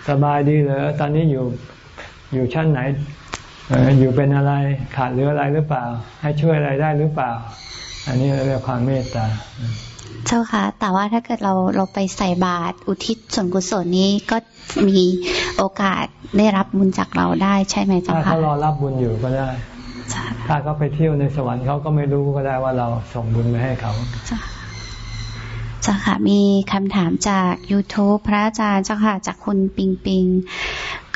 สบายดีเหรอตอนนี้อยู่อยู่ชั้นไหนอยู่เป็นอะไรขาดหรืออะไรหรือเปล่า ให้ช่วยอะไรได้หรือเปล่า อันนี้เรียกความเมตตา เจ้าค่ะ แต่ว่าถ้าเกิดเราเราไปใส่บาตรอุทิศส่วนกุศลนี้ก็มีโอกาสได้รับบุญจากเราได้ใช่ไหมเจ้าค่ะถ้าเขารอรับบุญอยู่ก็ได้ ถ้าเขาไปเที่ยวในสวรรค์เขาก็ไม่รู้ก็ได้ว่าเราส่งบุญไปให้เขาเจ้าค่ะมีคำถามจาก YouTube พระอาจารย์เจ้าค่ะจากคุณปิงปิง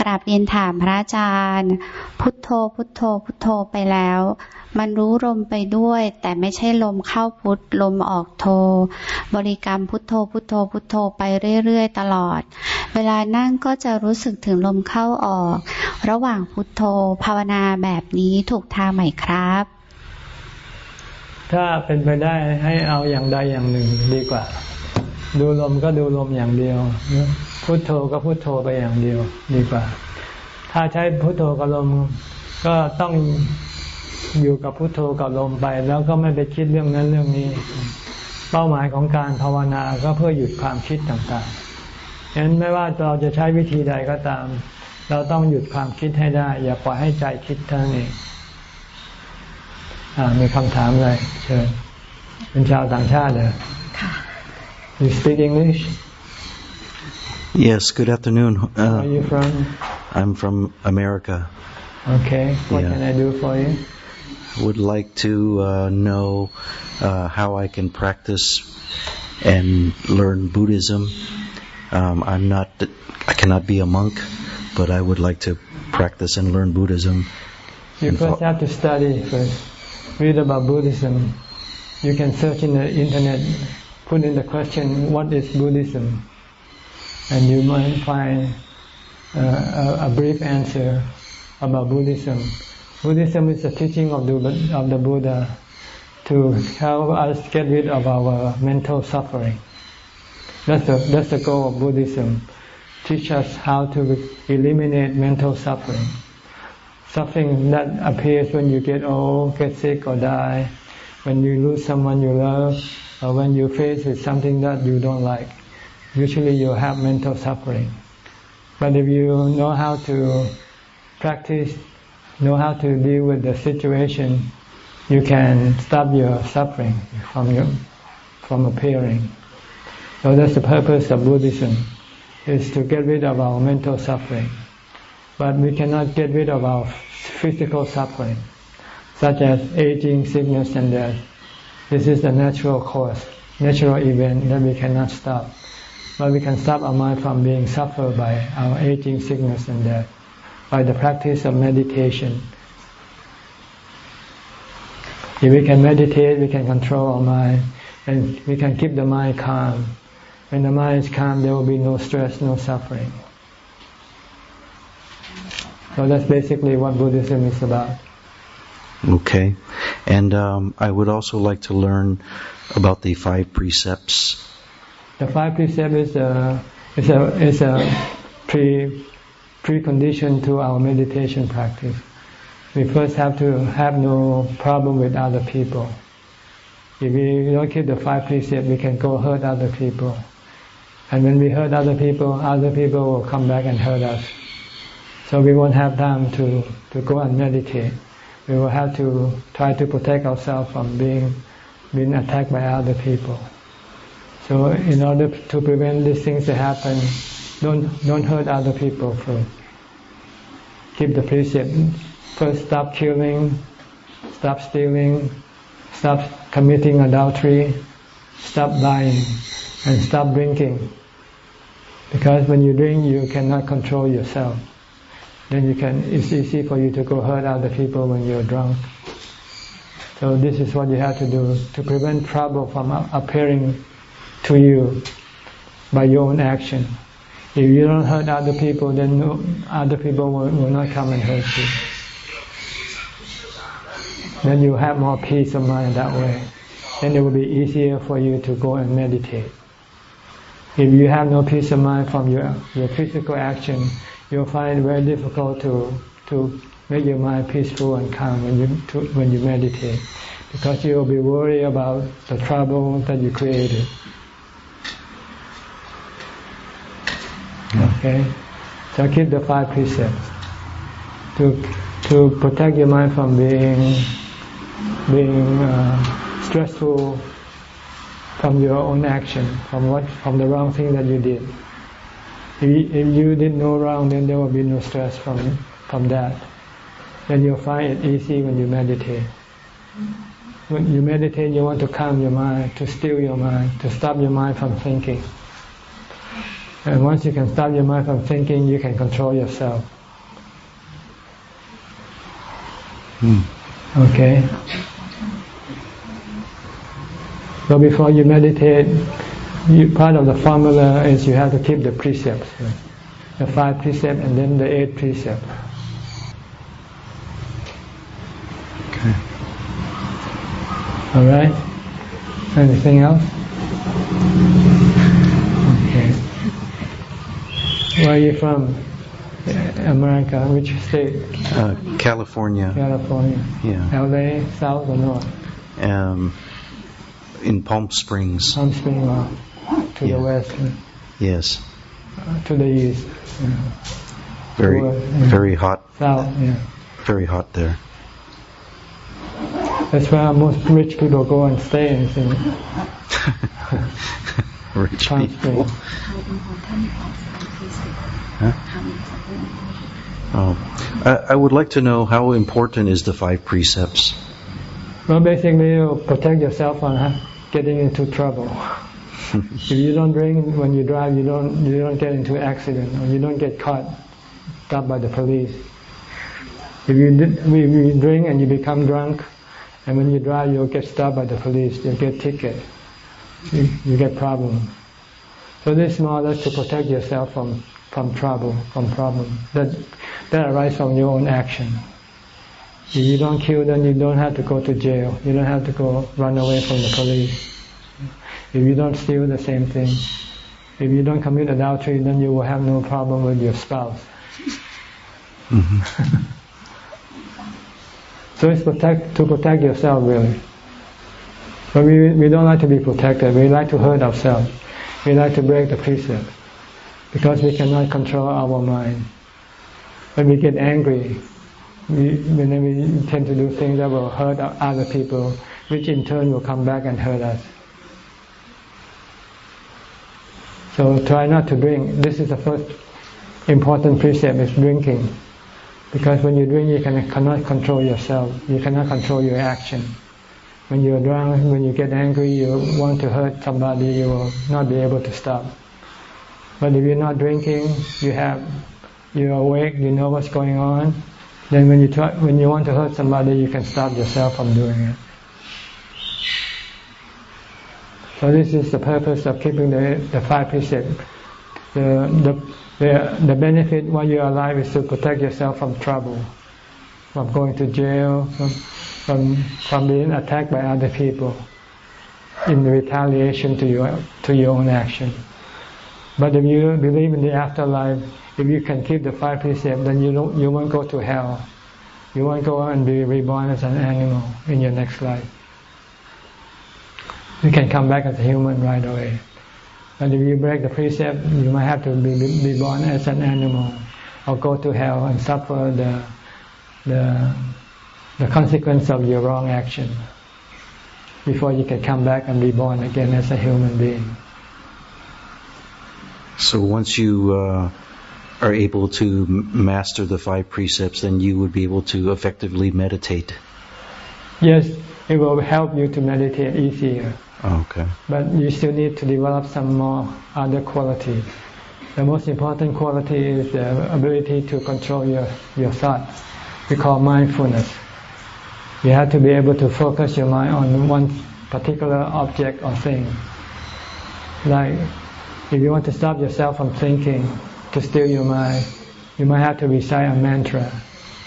กราบเรียนถามพระอาจารย์ พุทโธพุทโธ พุทโธไปแล้ว มันรู้ลมไปด้วย แต่ไม่ใช่ลมเข้าพุทลมออกโท บริกรรมพุทโธพุทโธ พุทโธไปเรื่อยๆ ตลอด เวลานั่งก็จะรู้สึกถึงลมเข้าออก ระหว่างพุทโธภาวนาแบบนี้ถูกทางไหมครับ ถ้าเป็นไปได้ให้เอาอย่างใดอย่างหนึ่งดีกว่า ดูลมก็ดูลมอย่างเดียว พุโทโธก็พุโทโธไปอย่างเดียวดีกว่า ถ้าใช้พุโทโธกับลมก็ต้องอยู่กับพุโทโธกับลมไป แล้วก็ไม่ไปคิดเรื่องนั้นเรื่องนี้ เป้าหมายของการภาวนาก็เพื่อหยุดความคิดต่างๆฉะนั้นไม่ว่าเราจะใช้วิธีใดก็ตาม เราต้องหยุดความคิดให้ได้ อย่าปล่อยให้ใจคิดเท่านั้น มีคำถามอะไรเชิญเป็นชาวต่างชาติเหรอ You speak English Yes good afternoon uh, Where are you from I'm from America Okay what yeah. can I do for you Would like to uh, know uh, how I can practice and learn Buddhism um, I'm not I cannot be a monk but I would like to practice and learn Buddhism You first have to study first read about Buddhism, you can search in the internet, put in the question, what is Buddhism? And you might find uh, a, a, brief answer about Buddhism. Buddhism is the teaching of the, of the Buddha to help us get rid of our mental suffering. That's the, that's the goal of Buddhism. Teach us how to eliminate mental suffering. Suffering that appears when you get old, get sick or die, when you lose someone you love, or when you face with something that you don't like. Usually you have mental suffering. But if you know how to practice, know how to deal with the situation, you can stop your suffering from your, from appearing. So that's the purpose of Buddhism, is to get rid of our mental suffering. But we cannot get rid of our physical suffering, such as aging, sickness, and death. This is the natural course, natural event that we cannot stop. But we can stop our mind from being suffered by our aging, sickness, and death by the practice of meditation. If we can meditate, we can control our mind, and we can keep the mind calm. When the mind is calm, there will be no stress, no suffering. So that's basically what Buddhism is about. Okay. And um, I would also like to learn about the five precepts. The five precepts is a, is a, is a pre, precondition to our meditation practice. We first have to have no problem with other people. If we don't keep the five precepts, we can go hurt other people. And when we hurt other people, other people will come back and hurt us. So we won't have time to, to go and meditate. We will have to try to protect ourselves from being, being attacked by other people. So in order to prevent these things to happen, don't, don't hurt other people first. Keep the precept. First stop killing, stop stealing, stop committing adultery, stop lying, and stop drinking. Because when you drink, you cannot control yourself. Then you can, it's easy for you to go hurt other people when you're drunk. So this is what you have to do to prevent trouble from appearing to you by your own action. If you don't hurt other people, then no, other people will, will not come and hurt you. Then you have more peace of mind that way. Then it will be easier for you to go and meditate. If you have no peace of mind from your, your physical action, you'll find it very difficult to, to make your mind peaceful and calm when you, to, when you meditate. Because you'll be worried about the trouble that you created. Okay? So keep the five precepts. To, to protect your mind from being, being uh, stressful from your own action, from what, from the wrong thing that you did. If you, if you did no wrong, then there will be no stress from from that. Then you'll find it easy when you meditate. When you meditate, you want to calm your mind, to still your mind, to stop your mind from thinking. And once you can stop your mind from thinking, you can control yourself. Hmm. Okay. So before you meditate, you, part of the formula is you have to keep the precepts, the five precepts and then the eight precepts. Okay. All right. Anything else? Okay. Where are you from? America. Which state? Uh, California. California. Yeah. L.A. South or North? Um, in Palm Springs. Palm Springs, uh, to Yeah. the west, uh, Yes. to the east, uh, Very, Sure, yeah. very hot. south. Yeah. Very hot there. That's where most rich people go and stay in in Rich Palm people. Huh? Oh. I, I would like to know how important is the five precepts. Well, basically, you protect yourself from getting into trouble. If you don't drink when you drive, you don't you don't get into accident or you don't get caught stopped by the police. If you if you drink and you become drunk, and when you drive, you'll get stopped by the police. You'll get ticket. You, you get problem. So this is more or to protect yourself from from trouble, from problem that that arise from your own action. If you don't kill, then you don't have to go to jail. You don't have to go run away from the police. If you don't steal, the same thing. If you don't commit adultery, then you will have no problem with your spouse. Mm-hmm. so it's protect, to protect yourself, really. But we, we don't like to be protected. We like to hurt ourselves. We like to break the precept because we cannot control our mind. When we get angry, we, then we tend to do things that will hurt other people, which in turn will come back and hurt us. So try not to drink. This is the first important precept is drinking. Because when you drink, you can, cannot control yourself. You cannot control your action. When you're drunk, when you get angry, you want to hurt somebody, you will not be able to stop. But if you're not drinking, you have, you're awake, you know what's going on, then when you try, when you want to hurt somebody, you can stop yourself from doing it. So this is the purpose of keeping the, the five precepts. The, the, the, the benefit while you're alive is to protect yourself from trouble, from going to jail, from, from, from being attacked by other people in retaliation to your, to your own action. But if you believe in the afterlife, if you can keep the five precepts, then you don't, you won't go to hell. You won't go and be reborn as an animal in your next life. You can come back as a human right away. But if you break the precept, you might have to be, be born as an animal or go to hell and suffer the, the, the consequence of your wrong action before you can come back and be born again as a human being. So once you uh, are able to master the five precepts, then you would be able to effectively meditate. Yes, it will help you to meditate easier. Oh, okay. But you still need to develop some more other qualities. The most important quality is the ability to control your, your thoughts. We call mindfulness. You have to be able to focus your mind on one particular object or thing. Like, if you want to stop yourself from thinking, to still your mind, you might have to recite a mantra,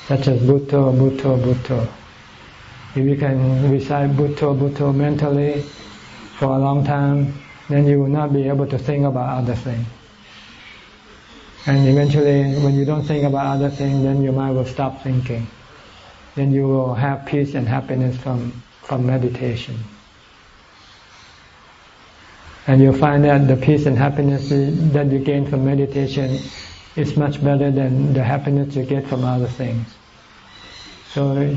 such as Bhutto, Bhutto, Bhutto. If you can recite Bhutto, Bhutto mentally, for a long time, then you will not be able to think about other things. And eventually, when you don't think about other things, then your mind will stop thinking. Then you will have peace and happiness from, from meditation. And you'll find that the peace and happiness that you gain from meditation is much better than the happiness you get from other things. So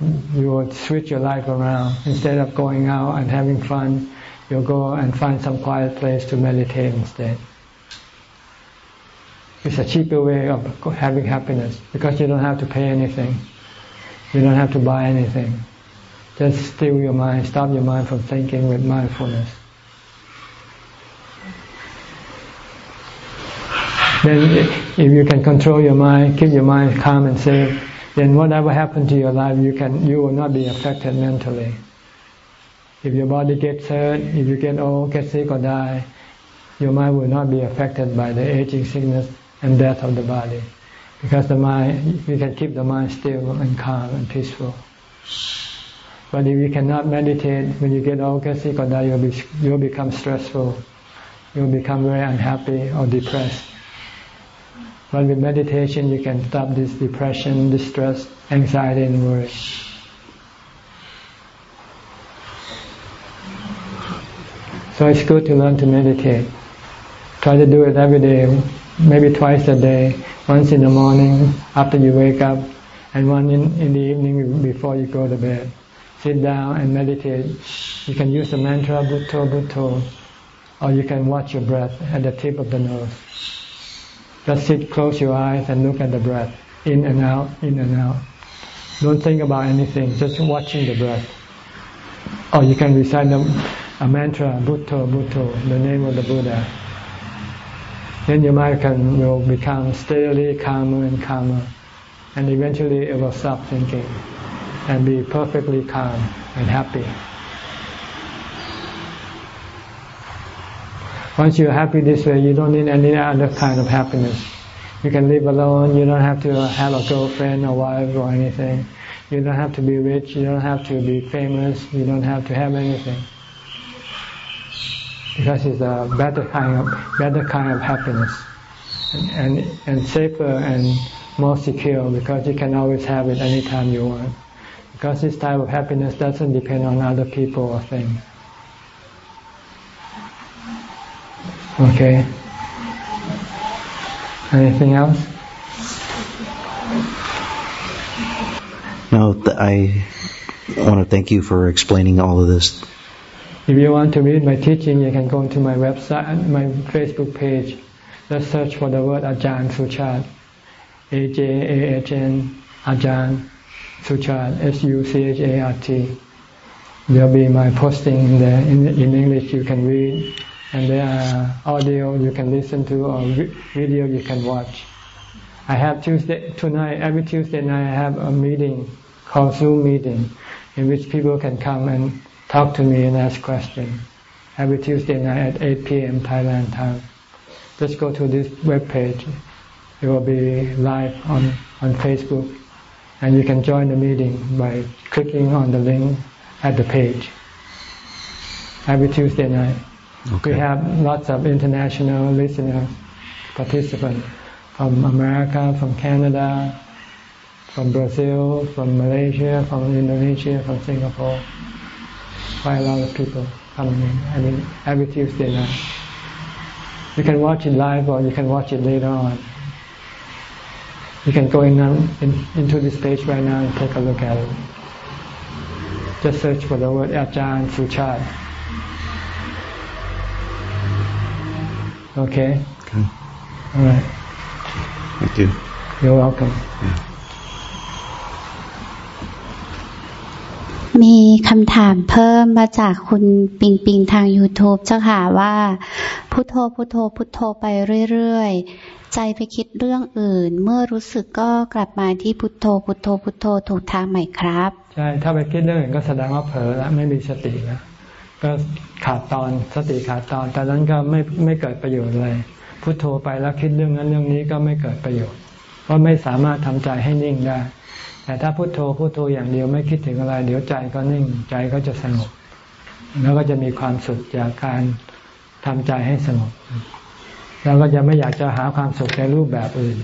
you will switch your life around. Instead of going out and having fun, you'll go and find some quiet place to meditate instead. It's a cheaper way of having happiness because you don't have to pay anything. You don't have to buy anything. Just still your mind, stop your mind from thinking with mindfulness. Then if you can control your mind, keep your mind calm and safe, then whatever happens to your life, you can you will not be affected mentally. If your body gets hurt, if you get old, get sick or die, your mind will not be affected by the aging, sickness, and death of the body, because the mind you can keep the mind still and calm and peaceful. But if you cannot meditate, when you get old, get sick or die, you'll be you'll become stressful, you'll become very unhappy or depressed. But with meditation, you can stop this depression, distress, anxiety, and worry. So it's good to learn to meditate. Try to do it every day, maybe twice a day. Once in the morning after you wake up, and one in, in the evening before you go to bed. Sit down and meditate. You can use the mantra Bhutto Bhutto, or you can watch your breath at the tip of the nose. Just sit, close your eyes and look at the breath. In and out, in and out. Don't think about anything, just watching the breath. Or you can recite a mantra, Bhutto, Bhutto, the name of the Buddha. Then your mind can, will become steadily calmer and calmer. And eventually it will stop thinking and be perfectly calm and happy. Once you're happy this way, you don't need any other kind of happiness. You can live alone. You don't have to have a girlfriend or wife or anything. You don't have to be rich. You don't have to be famous. You don't have to have anything. Because it's a better kind of better kind of happiness, and and, and safer and more secure because you can always have it anytime you want. Because this type of happiness doesn't depend on other people or things. Okay. Anything else? No, I want to thank you for explaining all of this. If you want to read my teaching, you can go to my website, my Facebook page. Just search for the word Ajahn Suchat. A-J-A-H-N, Ajahn Suchat, S-U-C-H-A-R-T. There'll be my posting there. In, in English you can read, and there are audio you can listen to or video you can watch. I have Tuesday tonight. Every Tuesday night I have a meeting called Zoom meeting, in which people can come and talk to me and ask questions. Every Tuesday night at 8 p.m. Thailand time. Just go to this web page. It will be live on on Facebook, and you can join the meeting by clicking on the link at the page. Every Tuesday night. Okay. We have lots of international listeners, participants from America, from Canada, from Brazil, from Malaysia, from Indonesia, from Singapore. Quite a lot of people coming in. I mean, every Tuesday night. You can watch it live or you can watch it later on. You can go in, in into this page right now and take a look at it. Just search for the word Ajahn Suchat. Okay? Okay. All right. Thank you. You're welcome. มีคำถามเพิ่มมาจากคุณปิงปิงทาง YouTube เจ้าค่ะว่าพุโทโธพุโทโธพุโทโธไปเรื่อยๆ ใจไปคิดเรื่องอื่น เมื่อรู้สึกก็กลับมาที่พุโทโธพุโทโธพุโทโธถูกทางไหมครับ ใช่ ถ้าไปคิดเรื่องอื่นก็แสดงว่าเผลอแล้วไม่มีสติแล้ว ก็ขาดตอนสติขาดตอนแต่นั้นก็ไม่ไม่เกิดประโยชน์เลยพุโทโธไปแล้วคิดเรื่องนั้นเรื่องนี้ก็ไม่เกิดประโยชน์ เพราะไม่สามารถทำใจให้นิ่งได้ แต่ถ้าพุโทโธพุโทโธอย่างเดียวไม่คิดถึงอะไร เดี๋ยวใจก็นิ่งใจก็จะสงบ แล้วก็จะมีความสุขจากการทำใจให้สงบแล้วก็จะไม่อยากจะหาความสุขในรูปแบบอื่น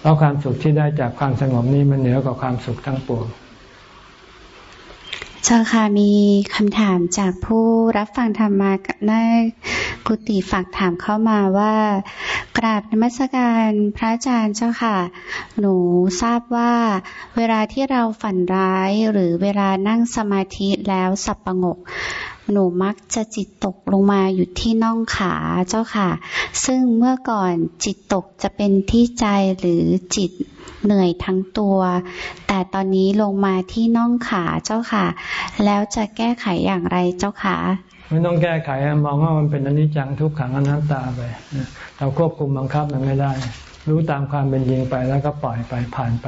เพราะความสุขที่ได้จากความสงบนี้มันเหนือกว่าความสุขทั้งปวง เจ้าค่ะมีคำถามจากผู้รับฟังธรรมาในกุฏิฝากถามเข้ามาว่า กราบนมัสการพระอาจารย์เจ้าค่ะ หนูทราบว่า เวลาที่เราฝันร้ายหรือเวลานั่งสมาธิแล้วสับประงก หนูมักจะจิตตกลงมาอยู่ที่น่องขาเจ้าค่ะ ซึ่งเมื่อก่อนจิตตกจะเป็นที่ใจหรือจิตเหนื่อยทั้งตัว แต่ตอนนี้ลงมาที่น่องขาเจ้าค่ะ แล้วจะแก้ไขอย่างไรเจ้าค่ะไม่ต้องแก้ไขมองว่ามันเป็นอนิจจังทุกขังอนัตตาไปเราควบคุมบังคับมันไม่ได้ รู้ตามความเป็นจริงไปแล้วก็ปล่อยไปผ่านไป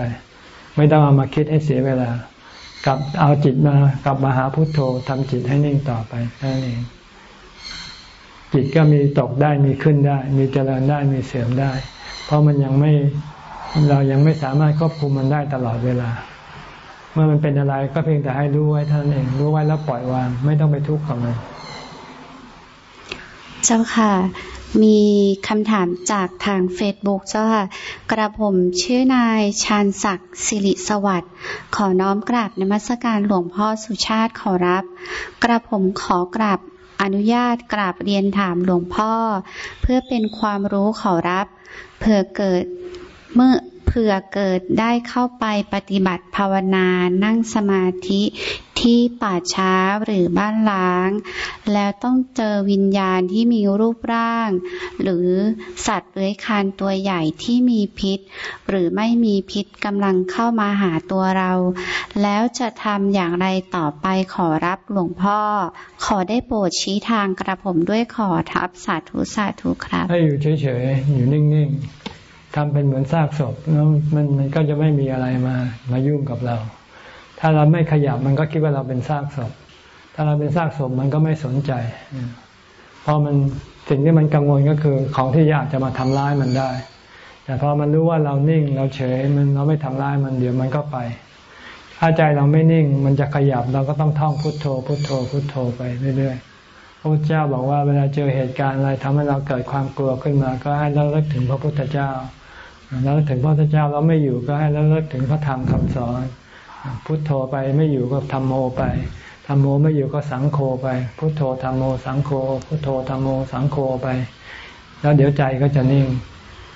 ไม่ต้องเอามาคิดให้เสียเวลา กลับเอาจิตมากลับมาหาพุทโธทำจิตให้นิ่งต่อไปนั่นเองจิตก็มีตกได้มีขึ้นได้ มีเจริญได้มีเสื่อมได้ เพราะมันยังไม่เรายังไม่สามารถควบคุมมันได้ตลอดเวลา เมื่อมันเป็นอะไรก็เพียงแต่ให้รู้ไว้เท่านั้นเอง รู้ไว้แล้วปล่อยวาง ไม่ต้องไปทุกข์กับมันเจ้าค่ะ มีคำถามจากทางเฟซบุ๊กเจ้าค่ะ กระผมชื่อนายชาญศักดิ์สิริสวัสดิ์ ขอน้อมกราบนมัสการหลวงพ่อสุชาติขอรับ กระผมขอกราบอนุญาตกราบเรียนถามหลวงพ่อ เพื่อเป็นความรู้ขอรับ เผื่อเกิดเมื่อ เผื่อเกิดได้เข้าไปปฏิบัติภาวนานั่งสมาธิที่ป่าช้าหรือบ้านล้าง แล้วต้องเจอวิญญาณที่มีรูปร่าง หรือสัตว์เลื้อยคลานตัวใหญ่ที่มีพิษ หรือไม่มีพิษกำลังเข้ามาหาตัวเรา แล้วจะทำอย่างไรต่อไปขอรับหลวงพ่อ ขอได้โปรดชี้ทางกระผมด้วยขอทับสาธุสาธุครับ ให้อยู่เฉยๆ อยู่นิ่งๆ ทำเป็นเหมือนซากศพแล้วมันมันก็จะไม่มีอะไรมามายุ่งกับเรา ถ้าเราไม่ขยับมันก็คิดว่าเราเป็นซากศพ ถ้าเราเป็นซากศพมันก็ไม่สนใจ เพราะมันสิ่งที่มันกังวลก็คือของที่อยากจะมาทำร้ายมันได้ แต่พอมันรู้ว่าเรานิ่งเราเฉยมันเราไม่ทำร้ายมันเดี๋ยวมันก็ไปถ้าใจเราไม่นิ่ง มันจะขยับเราก็ต้องท่องพุทโธ พุทโธ พุทโธไปเรื่อยๆ พระพุทธเจ้าบอกว่าเวลาเจอเหตุการณ์อะไรทำให้เราเกิดความกลัวขึ้นมา ก็ให้เราเลิกถึงพระพุทธเจ้า แล้วถึงพระพุทธเจ้าเราไม่อยู่ก็ให้เราเลิกถึงพระธรรมคำสอน พุทโธไปไม่อยู่ก็ธรรมโมไปธรรมโมไม่อยู่ก็สังโฆไป พุทโธธรรมโมสังโฆพุทโธธรรมโมสังโฆไป แล้วเดี๋ยวใจก็จะนิ่ง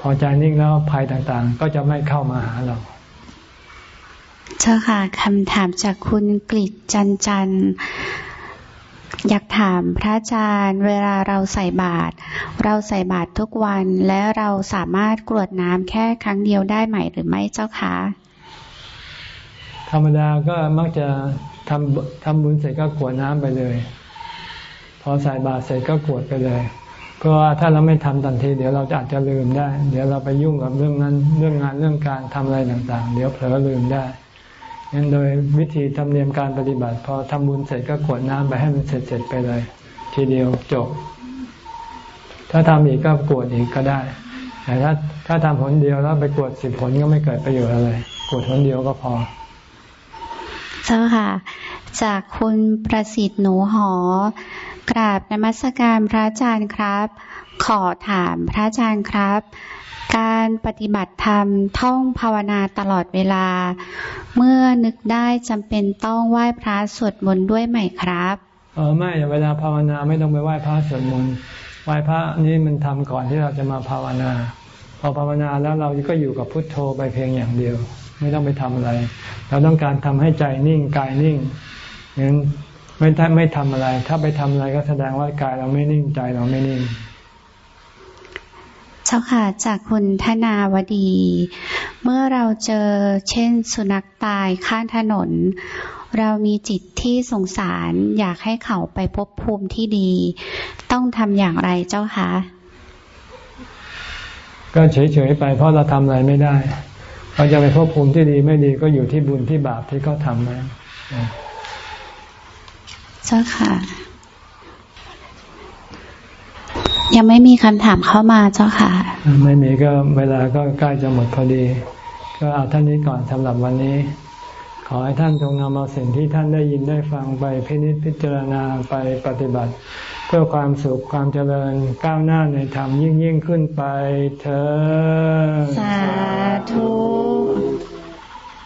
พอใจนิ่งแล้วภัยต่างๆ ก็จะไม่เข้ามาหาเราเจ้าค่ะคำถามจากคุณกฤษจันจัน อยากถามพระอาจารย์ เวลาเราใส่บาตรเราใส่บาตรทุกวันและเราสามารถกรวดน้ำแค่ครั้งเดียวได้ไหมหรือไม่เจ้าคะธรรมดาก็มักจะทำทำบุญเสร็จก็กรวดน้ำไปเลย พอใส่บาตรเสร็จก็กรวดไปเลย เพราะว่าถ้าเราไม่ทำทันที เดี๋ยวเราจะอาจจะลืมได้ เดี๋ยวเราไปยุ่งกับเรื่องนั้นเรื่องงานเรื่องการทำอะไรต่างๆ เดี๋ยวเผลอลืมได้ งั้นโดยวิธีธรรมเนียมการปฏิบัติ พอทำบุญเสร็จก็กวดน้ำไปให้มันเสร็จๆไปเลย ทีเดียวจบ ถ้าทำอีกก็กวดอีกก็ได้ แต่ถ้าถ้าทำผลเดียวแล้วไปกวดสิบผลก็ไม่เกิดประโยชน์อะไรกวดผลเดียวก็พอ เจ้าค่ะ จากคุณประสิทธิ์หนูหอกราบนมัสการพระอาจารย์ครับ ขอถามพระอาจารย์ครับ การปฏิบัติธรรมท่องภาวนาตลอดเวลา เมื่อนึกได้จำเป็นต้องไหว้พระสวดมนต์ด้วยไหมครับเออไม่เวลาภาวนาไม่ต้องไปไหว้พระสวดมนต์ไหว้พระนี่มันทำก่อนที่เราจะมาภาวนา พอภาวนาแล้วเราก็อยู่กับพุทโธไปเพียงอย่างเดียว ไม่ต้องไปทำอะไร เราต้องการทำให้ใจนิ่งกายนิ่งงั้นไม่ไม่ทำอะไร ถ้าไปทำอะไรก็แสดงว่ากายเราไม่นิ่งใจเราไม่นิ่ง เจ้าค่ะจากคุณธนาวดี เมื่อเราเจอเช่นสุนัขตายข้างถนน เรามีจิตที่สงสารอยากให้เขาไปพบภูมิที่ดี ต้องทำอย่างไรเจ้าคะ ก็เฉยๆไปเพราะเราทำอะไรไม่ได้เราจะไปพบภูมิที่ดีไม่ดีก็อยู่ที่บุญที่บาปที่เขาทำนะเจ้าค่ะ ยังไม่มีคำถามเข้ามาเจ้าค่ะ ไม่มีก็เวลาก็ใกล้จะหมดพอดี ก็เอาท่านนี้ก่อนสำหรับวันนี้ ขอให้ท่านจงนำเอาสิ่งที่ท่านได้ยินได้ฟังไปพินิจพิจารณาไปปฏิบัติ เพื่อความสุขความเจริญก้าวหน้าในธรรมยิ่งยิ่งขึ้นไปเธอสาธุ